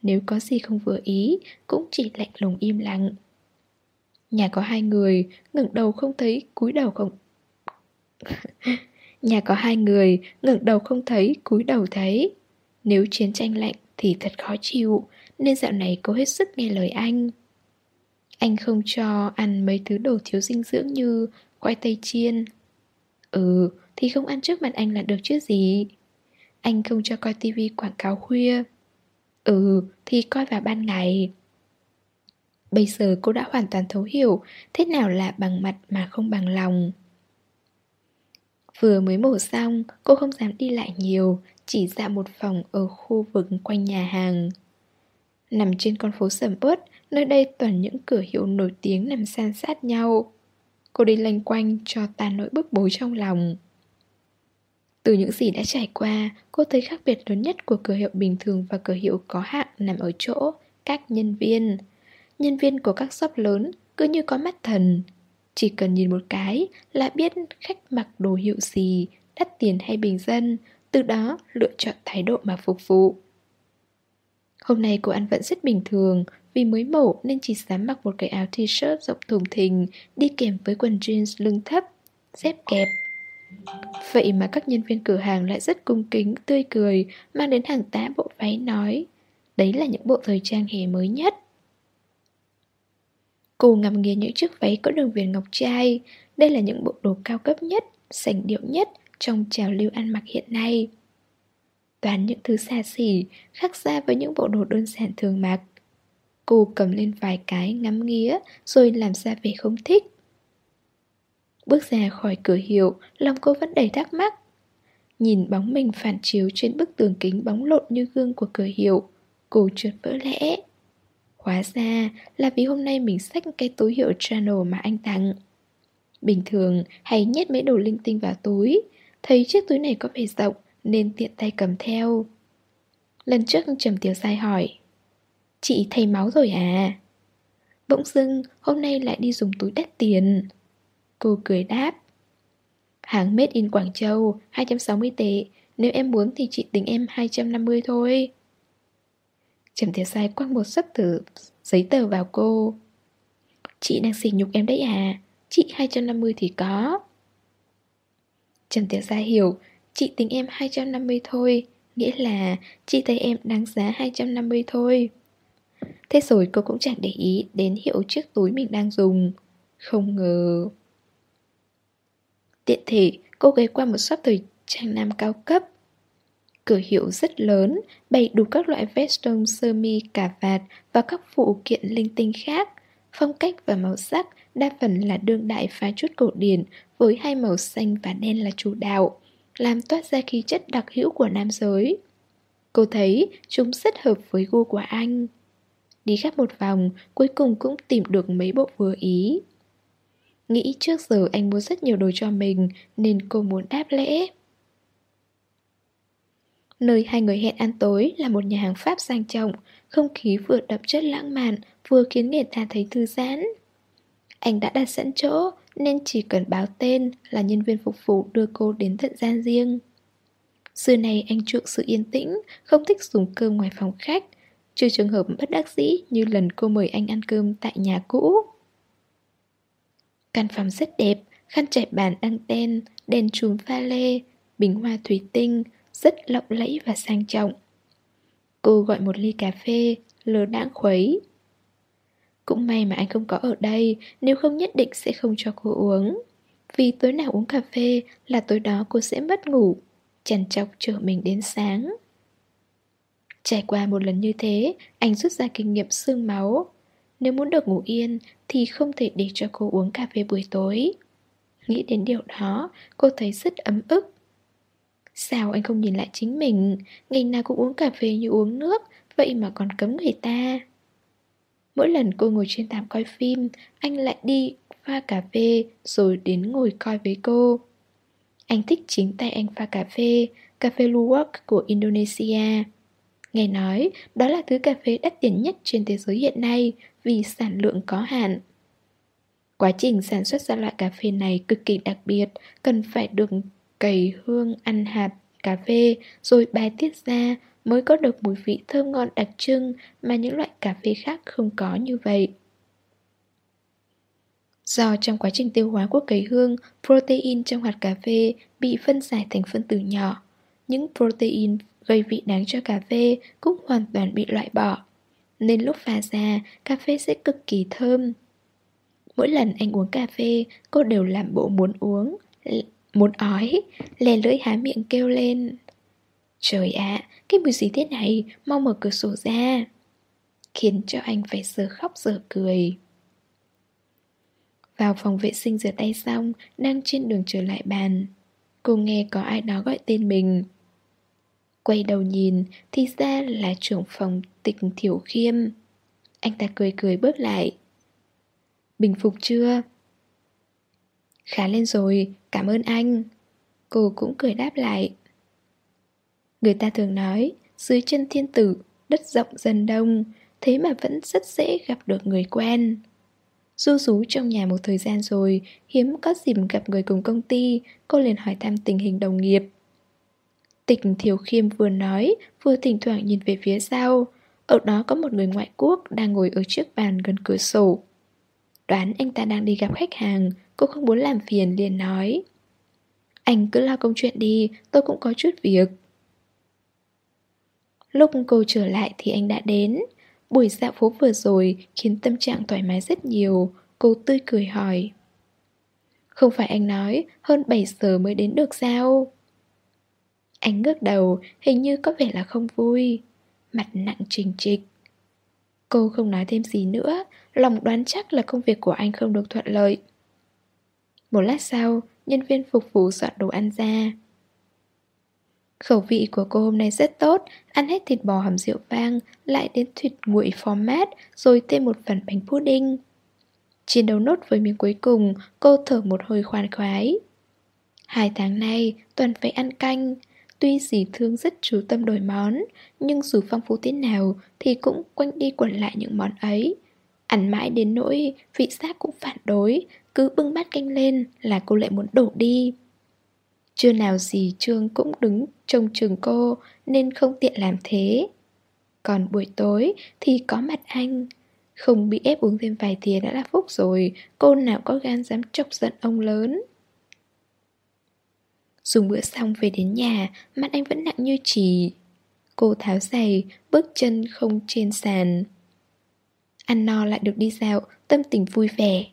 Nếu có gì không vừa ý, Cũng chỉ lạnh lùng im lặng. Nhà có hai người, ngẩng đầu không thấy, cúi đầu không *laughs* Nhà có hai người, ngẩng đầu không thấy, cúi đầu thấy. Nếu chiến tranh lạnh thì thật khó chịu nên dạo này cô hết sức nghe lời anh. Anh không cho ăn mấy thứ đồ thiếu dinh dưỡng như khoai tây chiên. Ừ, thì không ăn trước mặt anh là được chứ gì? Anh không cho coi tivi quảng cáo khuya. Ừ, thì coi vào ban ngày. Bây giờ cô đã hoàn toàn thấu hiểu Thế nào là bằng mặt mà không bằng lòng. Vừa mới mổ xong, cô không dám đi lại nhiều Chỉ dạo một phòng ở khu vực quanh nhà hàng. Nằm trên con phố sầm uất, Nơi đây toàn những cửa hiệu nổi tiếng nằm san sát nhau. Cô đi lanh quanh cho tan nỗi bức bối trong lòng. Từ những gì đã trải qua, Cô thấy khác biệt lớn nhất của cửa hiệu bình thường và cửa hiệu có hạng nằm ở chỗ Các nhân viên. Nhân viên của các shop lớn cứ như có mắt thần. Chỉ cần nhìn một cái là biết khách mặc đồ hiệu gì, Đắt tiền hay bình dân, Từ đó lựa chọn thái độ mà phục vụ. Hôm nay cô ăn vẫn rất bình thường Vì mới mổ nên chỉ dám mặc một cái áo t-shirt rộng thùng thình Đi kèm với quần jeans lưng thấp Dép kẹp. Vậy mà các nhân viên cửa hàng lại rất cung kính, tươi cười Mang đến hàng tá bộ váy nói Đấy là những bộ thời trang hè mới nhất. Cô ngắm nghía những chiếc váy có đường viền ngọc trai. Đây là những bộ đồ cao cấp nhất, sành điệu nhất trong trào lưu ăn mặc hiện nay. Toàn những thứ xa xỉ, khác xa với những bộ đồ đơn giản thường mặc. Cô cầm lên vài cái ngắm nghía rồi làm ra vẻ không thích. Bước ra khỏi cửa hiệu, lòng cô vẫn đầy thắc mắc. Nhìn bóng mình phản chiếu trên bức tường kính bóng lộn như gương của cửa hiệu Cô trượt vỡ lẽ. Hóa ra là vì hôm nay mình xách cái túi hiệu Channel mà anh tặng. Bình thường hay nhét mấy đồ linh tinh vào túi Thấy chiếc túi này có vẻ rộng nên tiện tay cầm theo. Lần trước Trầm Tiểu Sai hỏi, Chị thay máu rồi à? Bỗng dưng, hôm nay lại đi dùng túi đắt tiền. Cô cười đáp, Hàng made in Quảng Châu 260 tệ, Nếu em muốn thì chị tính em 250 thôi. Trầm Tiểu Sai quăng một sấp tử giấy tờ vào cô. Chị đang xỉ nhục em đấy à? Chị 250 thì có. Trầm Tiểu Sai hiểu Chị tính em 250 thôi Nghĩa là chị thấy em đáng giá 250 thôi. Thế rồi cô cũng chẳng để ý đến hiệu chiếc túi mình đang dùng. Không ngờ. Tiện thể cô ghé qua một shop thời trang nam cao cấp. Cửa hiệu rất lớn, bày đủ các loại veston sơ mi, cà vạt và các phụ kiện linh tinh khác. Phong cách và màu sắc đa phần là đương đại phá chút cổ điển với hai màu xanh và đen là chủ đạo, làm toát ra khí chất đặc hữu của nam giới. Cô thấy chúng rất hợp với gu của anh. Đi khắp một vòng, cuối cùng cũng tìm được mấy bộ vừa ý. Nghĩ trước giờ anh mua rất nhiều đồ cho mình nên cô muốn đáp lễ. Nơi hai người hẹn ăn tối là một nhà hàng Pháp sang trọng, không khí vừa đậm chất lãng mạn, vừa khiến người ta thấy thư giãn. Anh đã đặt sẵn chỗ, nên chỉ cần báo tên là nhân viên phục vụ đưa cô đến tận gian riêng. Xưa này anh chuộng sự yên tĩnh, không thích dùng cơm ngoài phòng khách, trừ trường hợp bất đắc dĩ như lần cô mời anh ăn cơm tại nhà cũ. Căn phòng rất đẹp, khăn trải bàn đăng ten, đèn chùm pha lê, bình hoa thủy tinh, rất lộng lẫy và sang trọng. Cô gọi một ly cà phê, lờ đãng khuấy. Cũng may mà anh không có ở đây, nếu không nhất định sẽ không cho cô uống. Vì tối nào uống cà phê là tối đó cô sẽ mất ngủ, chằn chọc chờ mình đến sáng. Trải qua một lần như thế, anh rút ra kinh nghiệm xương máu. Nếu muốn được ngủ yên thì không thể để cho cô uống cà phê buổi tối. Nghĩ đến điều đó, cô thấy rất ấm ức. Sao anh không nhìn lại chính mình Ngày nào cũng uống cà phê như uống nước Vậy mà còn cấm người ta Mỗi lần cô ngồi trên thảm coi phim Anh lại đi pha cà phê Rồi đến ngồi coi với cô. Anh thích chính tay anh pha cà phê Cà phê Luwak của Indonesia. Nghe nói đó là thứ cà phê đắt tiền nhất trên thế giới hiện nay Vì sản lượng có hạn. Quá trình sản xuất ra loại cà phê này cực kỳ đặc biệt Cần phải được cầy hương ăn hạt, cà phê rồi bài tiết ra mới có được mùi vị thơm ngon đặc trưng mà những loại cà phê khác không có như vậy. Do trong quá trình tiêu hóa của cây hương, protein trong hạt cà phê bị phân giải thành phân tử nhỏ. Những protein gây vị đáng cho cà phê cũng hoàn toàn bị loại bỏ. Nên lúc pha ra, cà phê sẽ cực kỳ thơm. Mỗi lần anh uống cà phê, cô đều làm bộ muốn uống, Muốn ói, lè lưỡi há miệng kêu lên. Trời ạ, cái mùi gì thế này, mau mở cửa sổ ra. Khiến cho anh phải giờ khóc giờ cười. Vào phòng vệ sinh rửa tay xong, đang trên đường trở lại bàn. Cô nghe có ai đó gọi tên mình. Quay đầu nhìn, thì ra là trưởng phòng tịch thiểu khiêm. Anh ta cười cười bước lại. Bình phục chưa? Khá lên rồi, cảm ơn anh. Cô cũng cười đáp lại. Người ta thường nói, dưới chân thiên tử, đất rộng dần đông, thế mà vẫn rất dễ gặp được người quen. Du rú trong nhà một thời gian rồi, hiếm có dịp gặp người cùng công ty, cô liền hỏi thăm tình hình đồng nghiệp. Tịch Thiều Khiêm vừa nói, vừa thỉnh thoảng nhìn về phía sau. Ở đó có một người ngoại quốc đang ngồi ở trước bàn gần cửa sổ. Đoán anh ta đang đi gặp khách hàng, cô không muốn làm phiền liền nói. Anh cứ lo công chuyện đi, tôi cũng có chút việc. Lúc cô trở lại thì anh đã đến. Buổi dạo phố vừa rồi khiến tâm trạng thoải mái rất nhiều, cô tươi cười hỏi. Không phải anh nói hơn 7 giờ mới đến được sao? Anh ngước đầu, hình như có vẻ là không vui. Mặt nặng trình trịch. Cô không nói thêm gì nữa, lòng đoán chắc là công việc của anh không được thuận lợi. Một lát sau, nhân viên phục vụ dọn đồ ăn ra. Khẩu vị của cô hôm nay rất tốt, ăn hết thịt bò hầm rượu vang, lại đến thịt nguội format, rồi thêm một phần bánh pudding. Chiến đấu nốt với miếng cuối cùng, cô thở một hơi khoan khoái. Hai tháng nay, toàn phải ăn canh. Tuy dì thương rất chú tâm đổi món, nhưng dù phong phú thế nào thì cũng quanh đi quẩn lại những món ấy. Ăn mãi đến nỗi vị giác cũng phản đối, cứ bưng bát canh lên là cô lại muốn đổ đi. Chưa nào gì Trương cũng đứng trông chừng cô nên không tiện làm thế. Còn buổi tối thì có mặt anh. Không bị ép uống thêm vài thìa đã là phúc rồi, cô nào có gan dám chọc giận ông lớn. Dùng bữa xong về đến nhà, mặt anh vẫn nặng như chỉ Cô tháo giày, bước chân không trên sàn. Ăn no lại được đi dạo, tâm tình vui vẻ.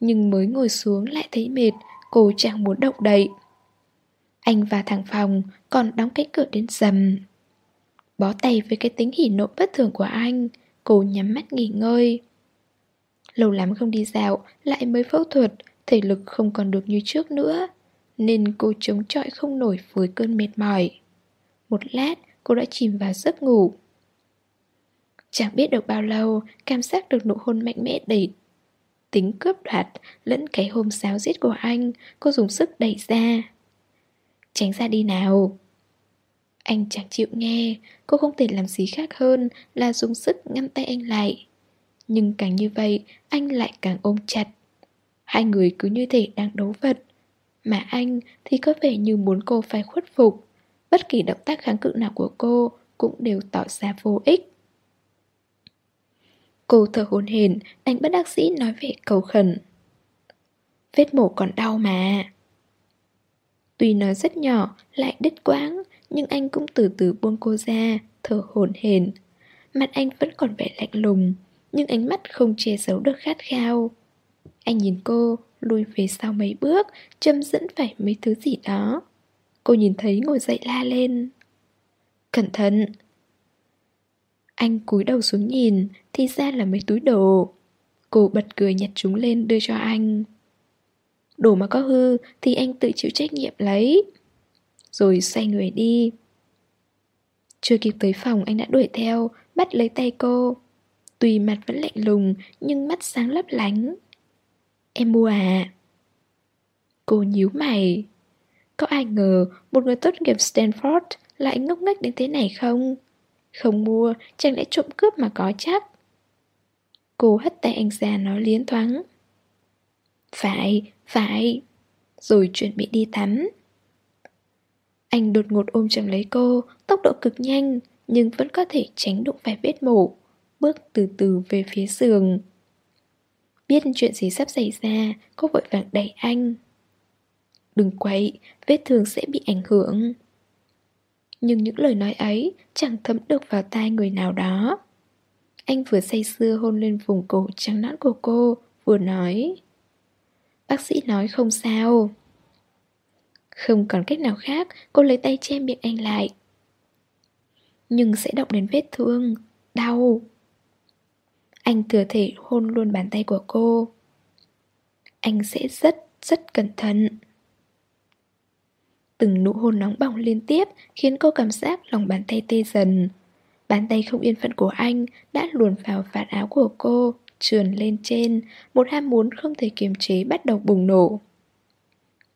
Nhưng mới ngồi xuống lại thấy mệt, cô chẳng muốn động đậy. Anh và thằng phòng, còn đóng cánh cửa đến dầm. Bó tay với cái tính hỉ nộ bất thường của anh, cô nhắm mắt nghỉ ngơi. Lâu lắm không đi dạo, lại mới phẫu thuật, thể lực không còn được như trước nữa, nên cô chống chọi không nổi với cơn mệt mỏi. Một lát, cô đã chìm vào giấc ngủ. Chẳng biết được bao lâu, cảm giác được nụ hôn mạnh mẽ đẩy tính cướp đoạt lẫn cái hôm sáo giết của anh, cô dùng sức đẩy ra. Tránh ra đi nào. Anh chẳng chịu nghe, Cô không thể làm gì khác hơn Là dùng sức ngăn tay anh lại. Nhưng càng như vậy, Anh lại càng ôm chặt. Hai người cứ như thể đang đấu vật. Mà anh thì có vẻ như muốn cô phải khuất phục. Bất kỳ động tác kháng cự nào của cô Cũng đều tỏ ra vô ích. Cô thở hồn hển, Anh bất đắc sĩ nói về cầu khẩn. Vết mổ còn đau mà. Tuy nó rất nhỏ, lại đứt quãng, nhưng anh cũng từ từ buông cô ra, thở hổn hển. Mặt anh vẫn còn vẻ lạnh lùng, nhưng ánh mắt không che giấu được khát khao. Anh nhìn cô, lùi về sau mấy bước, châm dẫn phải mấy thứ gì đó. Cô nhìn thấy ngồi dậy la lên. Cẩn thận! Anh cúi đầu xuống nhìn, thì ra là mấy túi đồ. Cô bật cười nhặt chúng lên đưa cho anh. Đồ mà có hư thì anh tự chịu trách nhiệm lấy. Rồi xoay người đi. Chưa kịp tới phòng anh đã đuổi theo Bắt lấy tay cô. Tuy mặt vẫn lạnh lùng Nhưng mắt sáng lấp lánh. Em mua à? Cô nhíu mày. Có ai ngờ một người tốt nghiệp Stanford Lại ngốc nghếch đến thế này không? Không mua Chẳng lẽ trộm cướp mà có chắc? Cô hất tay anh ra nói liến thoáng. Phải, phải. Rồi chuẩn bị đi tắm. Anh đột ngột ôm chầm lấy cô, Tốc độ cực nhanh, Nhưng vẫn có thể tránh đụng phải vết mổ. Bước từ từ về phía giường. Biết chuyện gì sắp xảy ra, Cô vội vàng đẩy anh. Đừng quậy, Vết thương sẽ bị ảnh hưởng. Nhưng những lời nói ấy Chẳng thấm được vào tai người nào đó. Anh vừa say sưa hôn lên vùng cổ trắng nõn của cô, Vừa nói. Bác sĩ nói không sao Không còn cách nào khác, cô lấy tay che miệng anh lại. Nhưng sẽ động đến vết thương, đau. Anh thừa thể hôn luôn bàn tay của cô. Anh sẽ rất, rất cẩn thận. Từng nụ hôn nóng bỏng liên tiếp khiến cô cảm giác lòng bàn tay tê dần. Bàn tay không yên phận của anh đã luồn vào vạt áo của cô, trườn lên trên, một ham muốn không thể kiềm chế bắt đầu bùng nổ.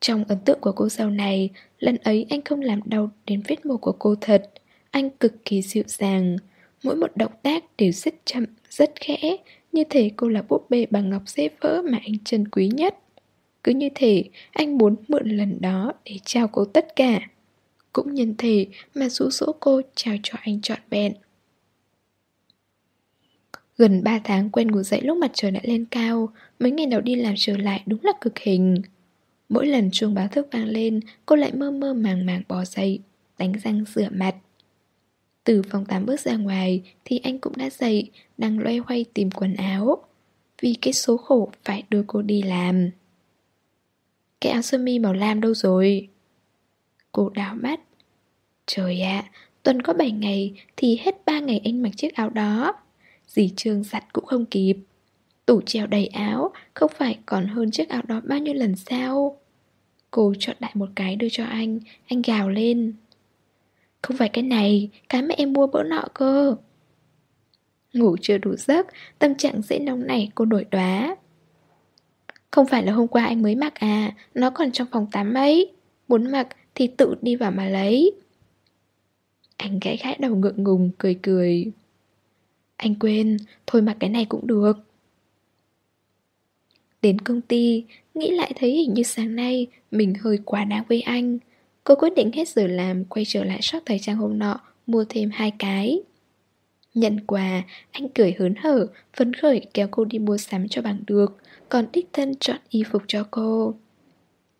Trong ấn tượng của cô sau này, lần ấy anh không làm đau đến vết mổ của cô thật. Anh cực kỳ dịu dàng. Mỗi một động tác đều rất chậm, rất khẽ, như thể cô là búp bê bằng ngọc dễ vỡ mà anh trân quý nhất. Cứ như thể anh muốn mượn lần đó để trao cô tất cả. Cũng nhân thể mà rũ rỗ cô trao cho anh trọn vẹn. Gần 3 tháng quen ngủ dậy lúc mặt trời đã lên cao, mấy ngày đầu đi làm trở lại đúng là cực hình. Mỗi lần chuông báo thức vang lên, cô lại mơ mơ màng màng bò dậy, đánh răng rửa mặt. Từ phòng tắm bước ra ngoài thì anh cũng đã dậy, đang loay hoay tìm quần áo. Vì cái số khổ phải đưa cô đi làm. Cái áo sơ mi màu lam đâu rồi? Cô đào mắt. Trời ạ, tuần có 7 ngày thì hết 3 ngày anh mặc chiếc áo đó. Dì Trương giặt cũng không kịp. Tủ treo đầy áo, không phải còn hơn chiếc áo đó bao nhiêu lần sao? Cô chọn đại một cái đưa cho anh, anh gào lên. Không phải cái này, cái mà em mua bữa nọ cơ. Ngủ chưa đủ giấc, tâm trạng dễ nóng này cô nổi đoá. Không phải là hôm qua anh mới mặc à, nó còn trong phòng tắm ấy. Muốn mặc thì tự đi vào mà lấy. Anh gãy gãi đầu ngượng ngùng, cười cười. Anh quên, thôi mặc cái này cũng được. Đến công ty, nghĩ lại thấy hình như sáng nay mình hơi quá đáng với anh. Cô quyết định hết giờ làm quay trở lại shop thời trang hôm nọ, mua thêm hai cái. Nhận quà, anh cười hớn hở, phấn khởi kéo cô đi mua sắm cho bằng được, còn đích thân chọn y phục cho cô.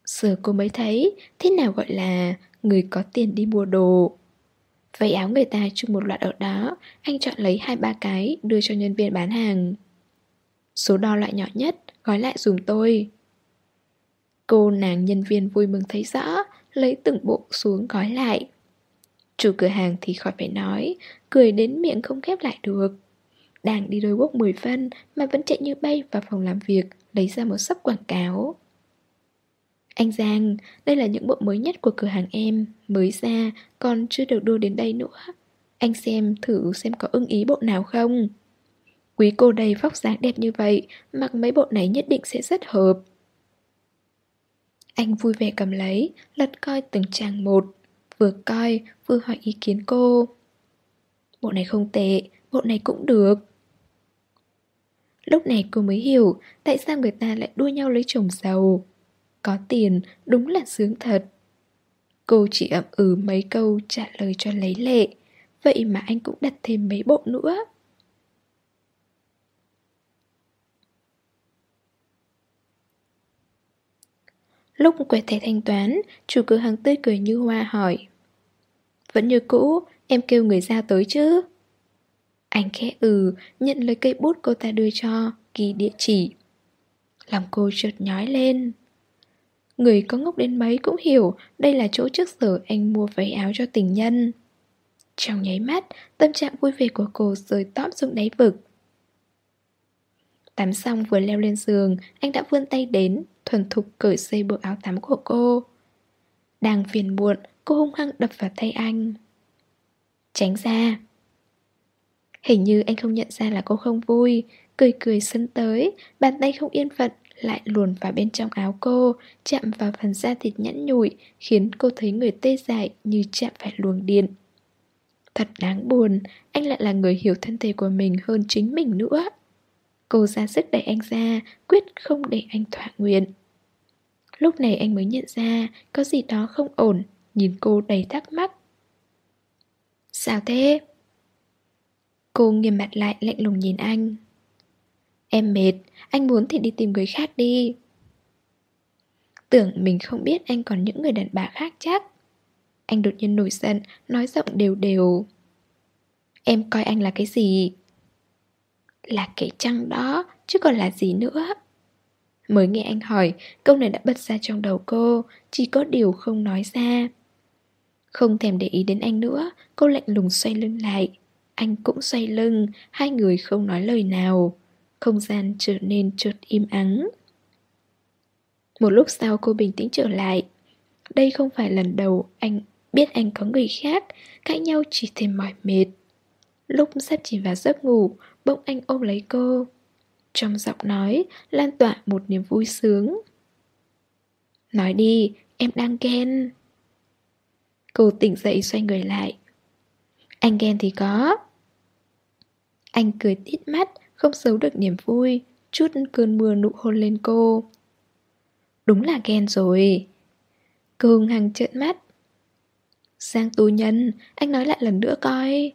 Giờ cô mới thấy, thế nào gọi là người có tiền đi mua đồ. Váy áo người ta chung một loạt ở đó, anh chọn lấy hai ba cái đưa cho nhân viên bán hàng. Số đo loại nhỏ nhất, gói lại dùm tôi. Cô nàng nhân viên vui mừng thấy rõ, lấy từng bộ xuống gói lại. Chủ cửa hàng thì khỏi phải nói, cười đến miệng không khép lại được. Đang đi đôi quốc 10 phân mà vẫn chạy như bay vào phòng làm việc, lấy ra một sấp quảng cáo. Anh Giang, đây là những bộ mới nhất của cửa hàng em, mới ra, còn chưa được đưa đến đây nữa. Anh xem thử xem có ưng ý bộ nào không. Quý cô đầy vóc dáng đẹp như vậy, mặc mấy bộ này nhất định sẽ rất hợp. Anh vui vẻ cầm lấy, lật coi từng trang một, vừa coi vừa hỏi ý kiến cô. Bộ này không tệ, bộ này cũng được. Lúc này cô mới hiểu tại sao người ta lại đua nhau lấy chồng giàu. Có tiền đúng là sướng thật. Cô chỉ ậm ừ mấy câu trả lời cho lấy lệ, vậy mà anh cũng đặt thêm mấy bộ nữa. Lúc quẹt thẻ thanh toán, chủ cửa hàng tươi cười như hoa hỏi. Vẫn như cũ, em kêu người ra tới chứ? Anh khẽ ừ, nhận lấy cây bút cô ta đưa cho, ghi địa chỉ. Lòng cô chợt nhói lên. Người có ngốc đến mấy cũng hiểu đây là chỗ trước giờ anh mua váy áo cho tình nhân. Trong nháy mắt, tâm trạng vui vẻ của cô rơi tóp xuống đáy vực. Tắm xong vừa leo lên giường, anh đã vươn tay đến, thuần thục cởi dây buộc áo tắm của cô. Đang phiền muộn, cô hung hăng đập vào tay anh. Tránh ra. Hình như anh không nhận ra là cô không vui, cười cười sân tới, bàn tay không yên phận lại luồn vào bên trong áo cô, chạm vào phần da thịt nhẵn nhụi, khiến cô thấy người tê dại như chạm phải luồng điện. Thật đáng buồn, anh lại là người hiểu thân thể của mình hơn chính mình nữa. Cô ra sức đẩy anh ra, quyết không để anh thỏa nguyện. Lúc này anh mới nhận ra có gì đó không ổn, nhìn cô đầy thắc mắc. Sao thế? Cô nghiêm mặt lại lạnh lùng nhìn anh. Em mệt, anh muốn thì đi tìm người khác đi. Tưởng mình không biết anh còn những người đàn bà khác chắc. Anh đột nhiên nổi giận, nói giọng đều đều. Em coi anh là cái gì? Là cái trăng đó, chứ còn là gì nữa. Mới nghe anh hỏi, câu này đã bật ra trong đầu cô, chỉ có điều không nói ra. Không thèm để ý đến anh nữa, cô lạnh lùng xoay lưng lại. Anh cũng xoay lưng, hai người không nói lời nào. Không gian trở nên chợt im ắng. Một lúc sau cô bình tĩnh trở lại. Đây không phải lần đầu anh biết anh có người khác, cãi nhau chỉ thêm mỏi mệt. Lúc sắp chìm vào giấc ngủ, bỗng anh ôm lấy cô. Trong giọng nói lan tỏa một niềm vui sướng. Nói đi, em đang ghen. Cô tỉnh dậy xoay người lại. Anh ghen thì có. Anh cười tít mắt, không giấu được niềm vui, chút cơn mưa nụ hôn lên cô. Đúng là ghen rồi. Cô hung hăng trợn mắt. Sang tù nhân, anh nói lại lần nữa coi.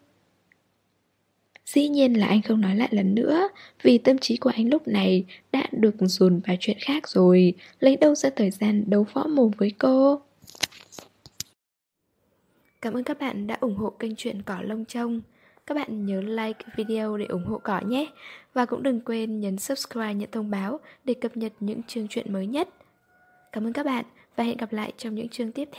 Dĩ nhiên là anh không nói lại lần nữa Vì tâm trí của anh lúc này đã được dồn vào chuyện khác rồi Lấy đâu ra thời gian đấu võ mồm với cô Cảm ơn các bạn đã ủng hộ kênh truyện Cỏ Lông Trông các bạn nhớ like video để ủng hộ cỏ nhé. Và cũng đừng quên nhấn subscribe, nhận thông báo để cập nhật những chương truyện mới nhất. Cảm ơn các bạn và hẹn gặp lại trong những chương tiếp theo.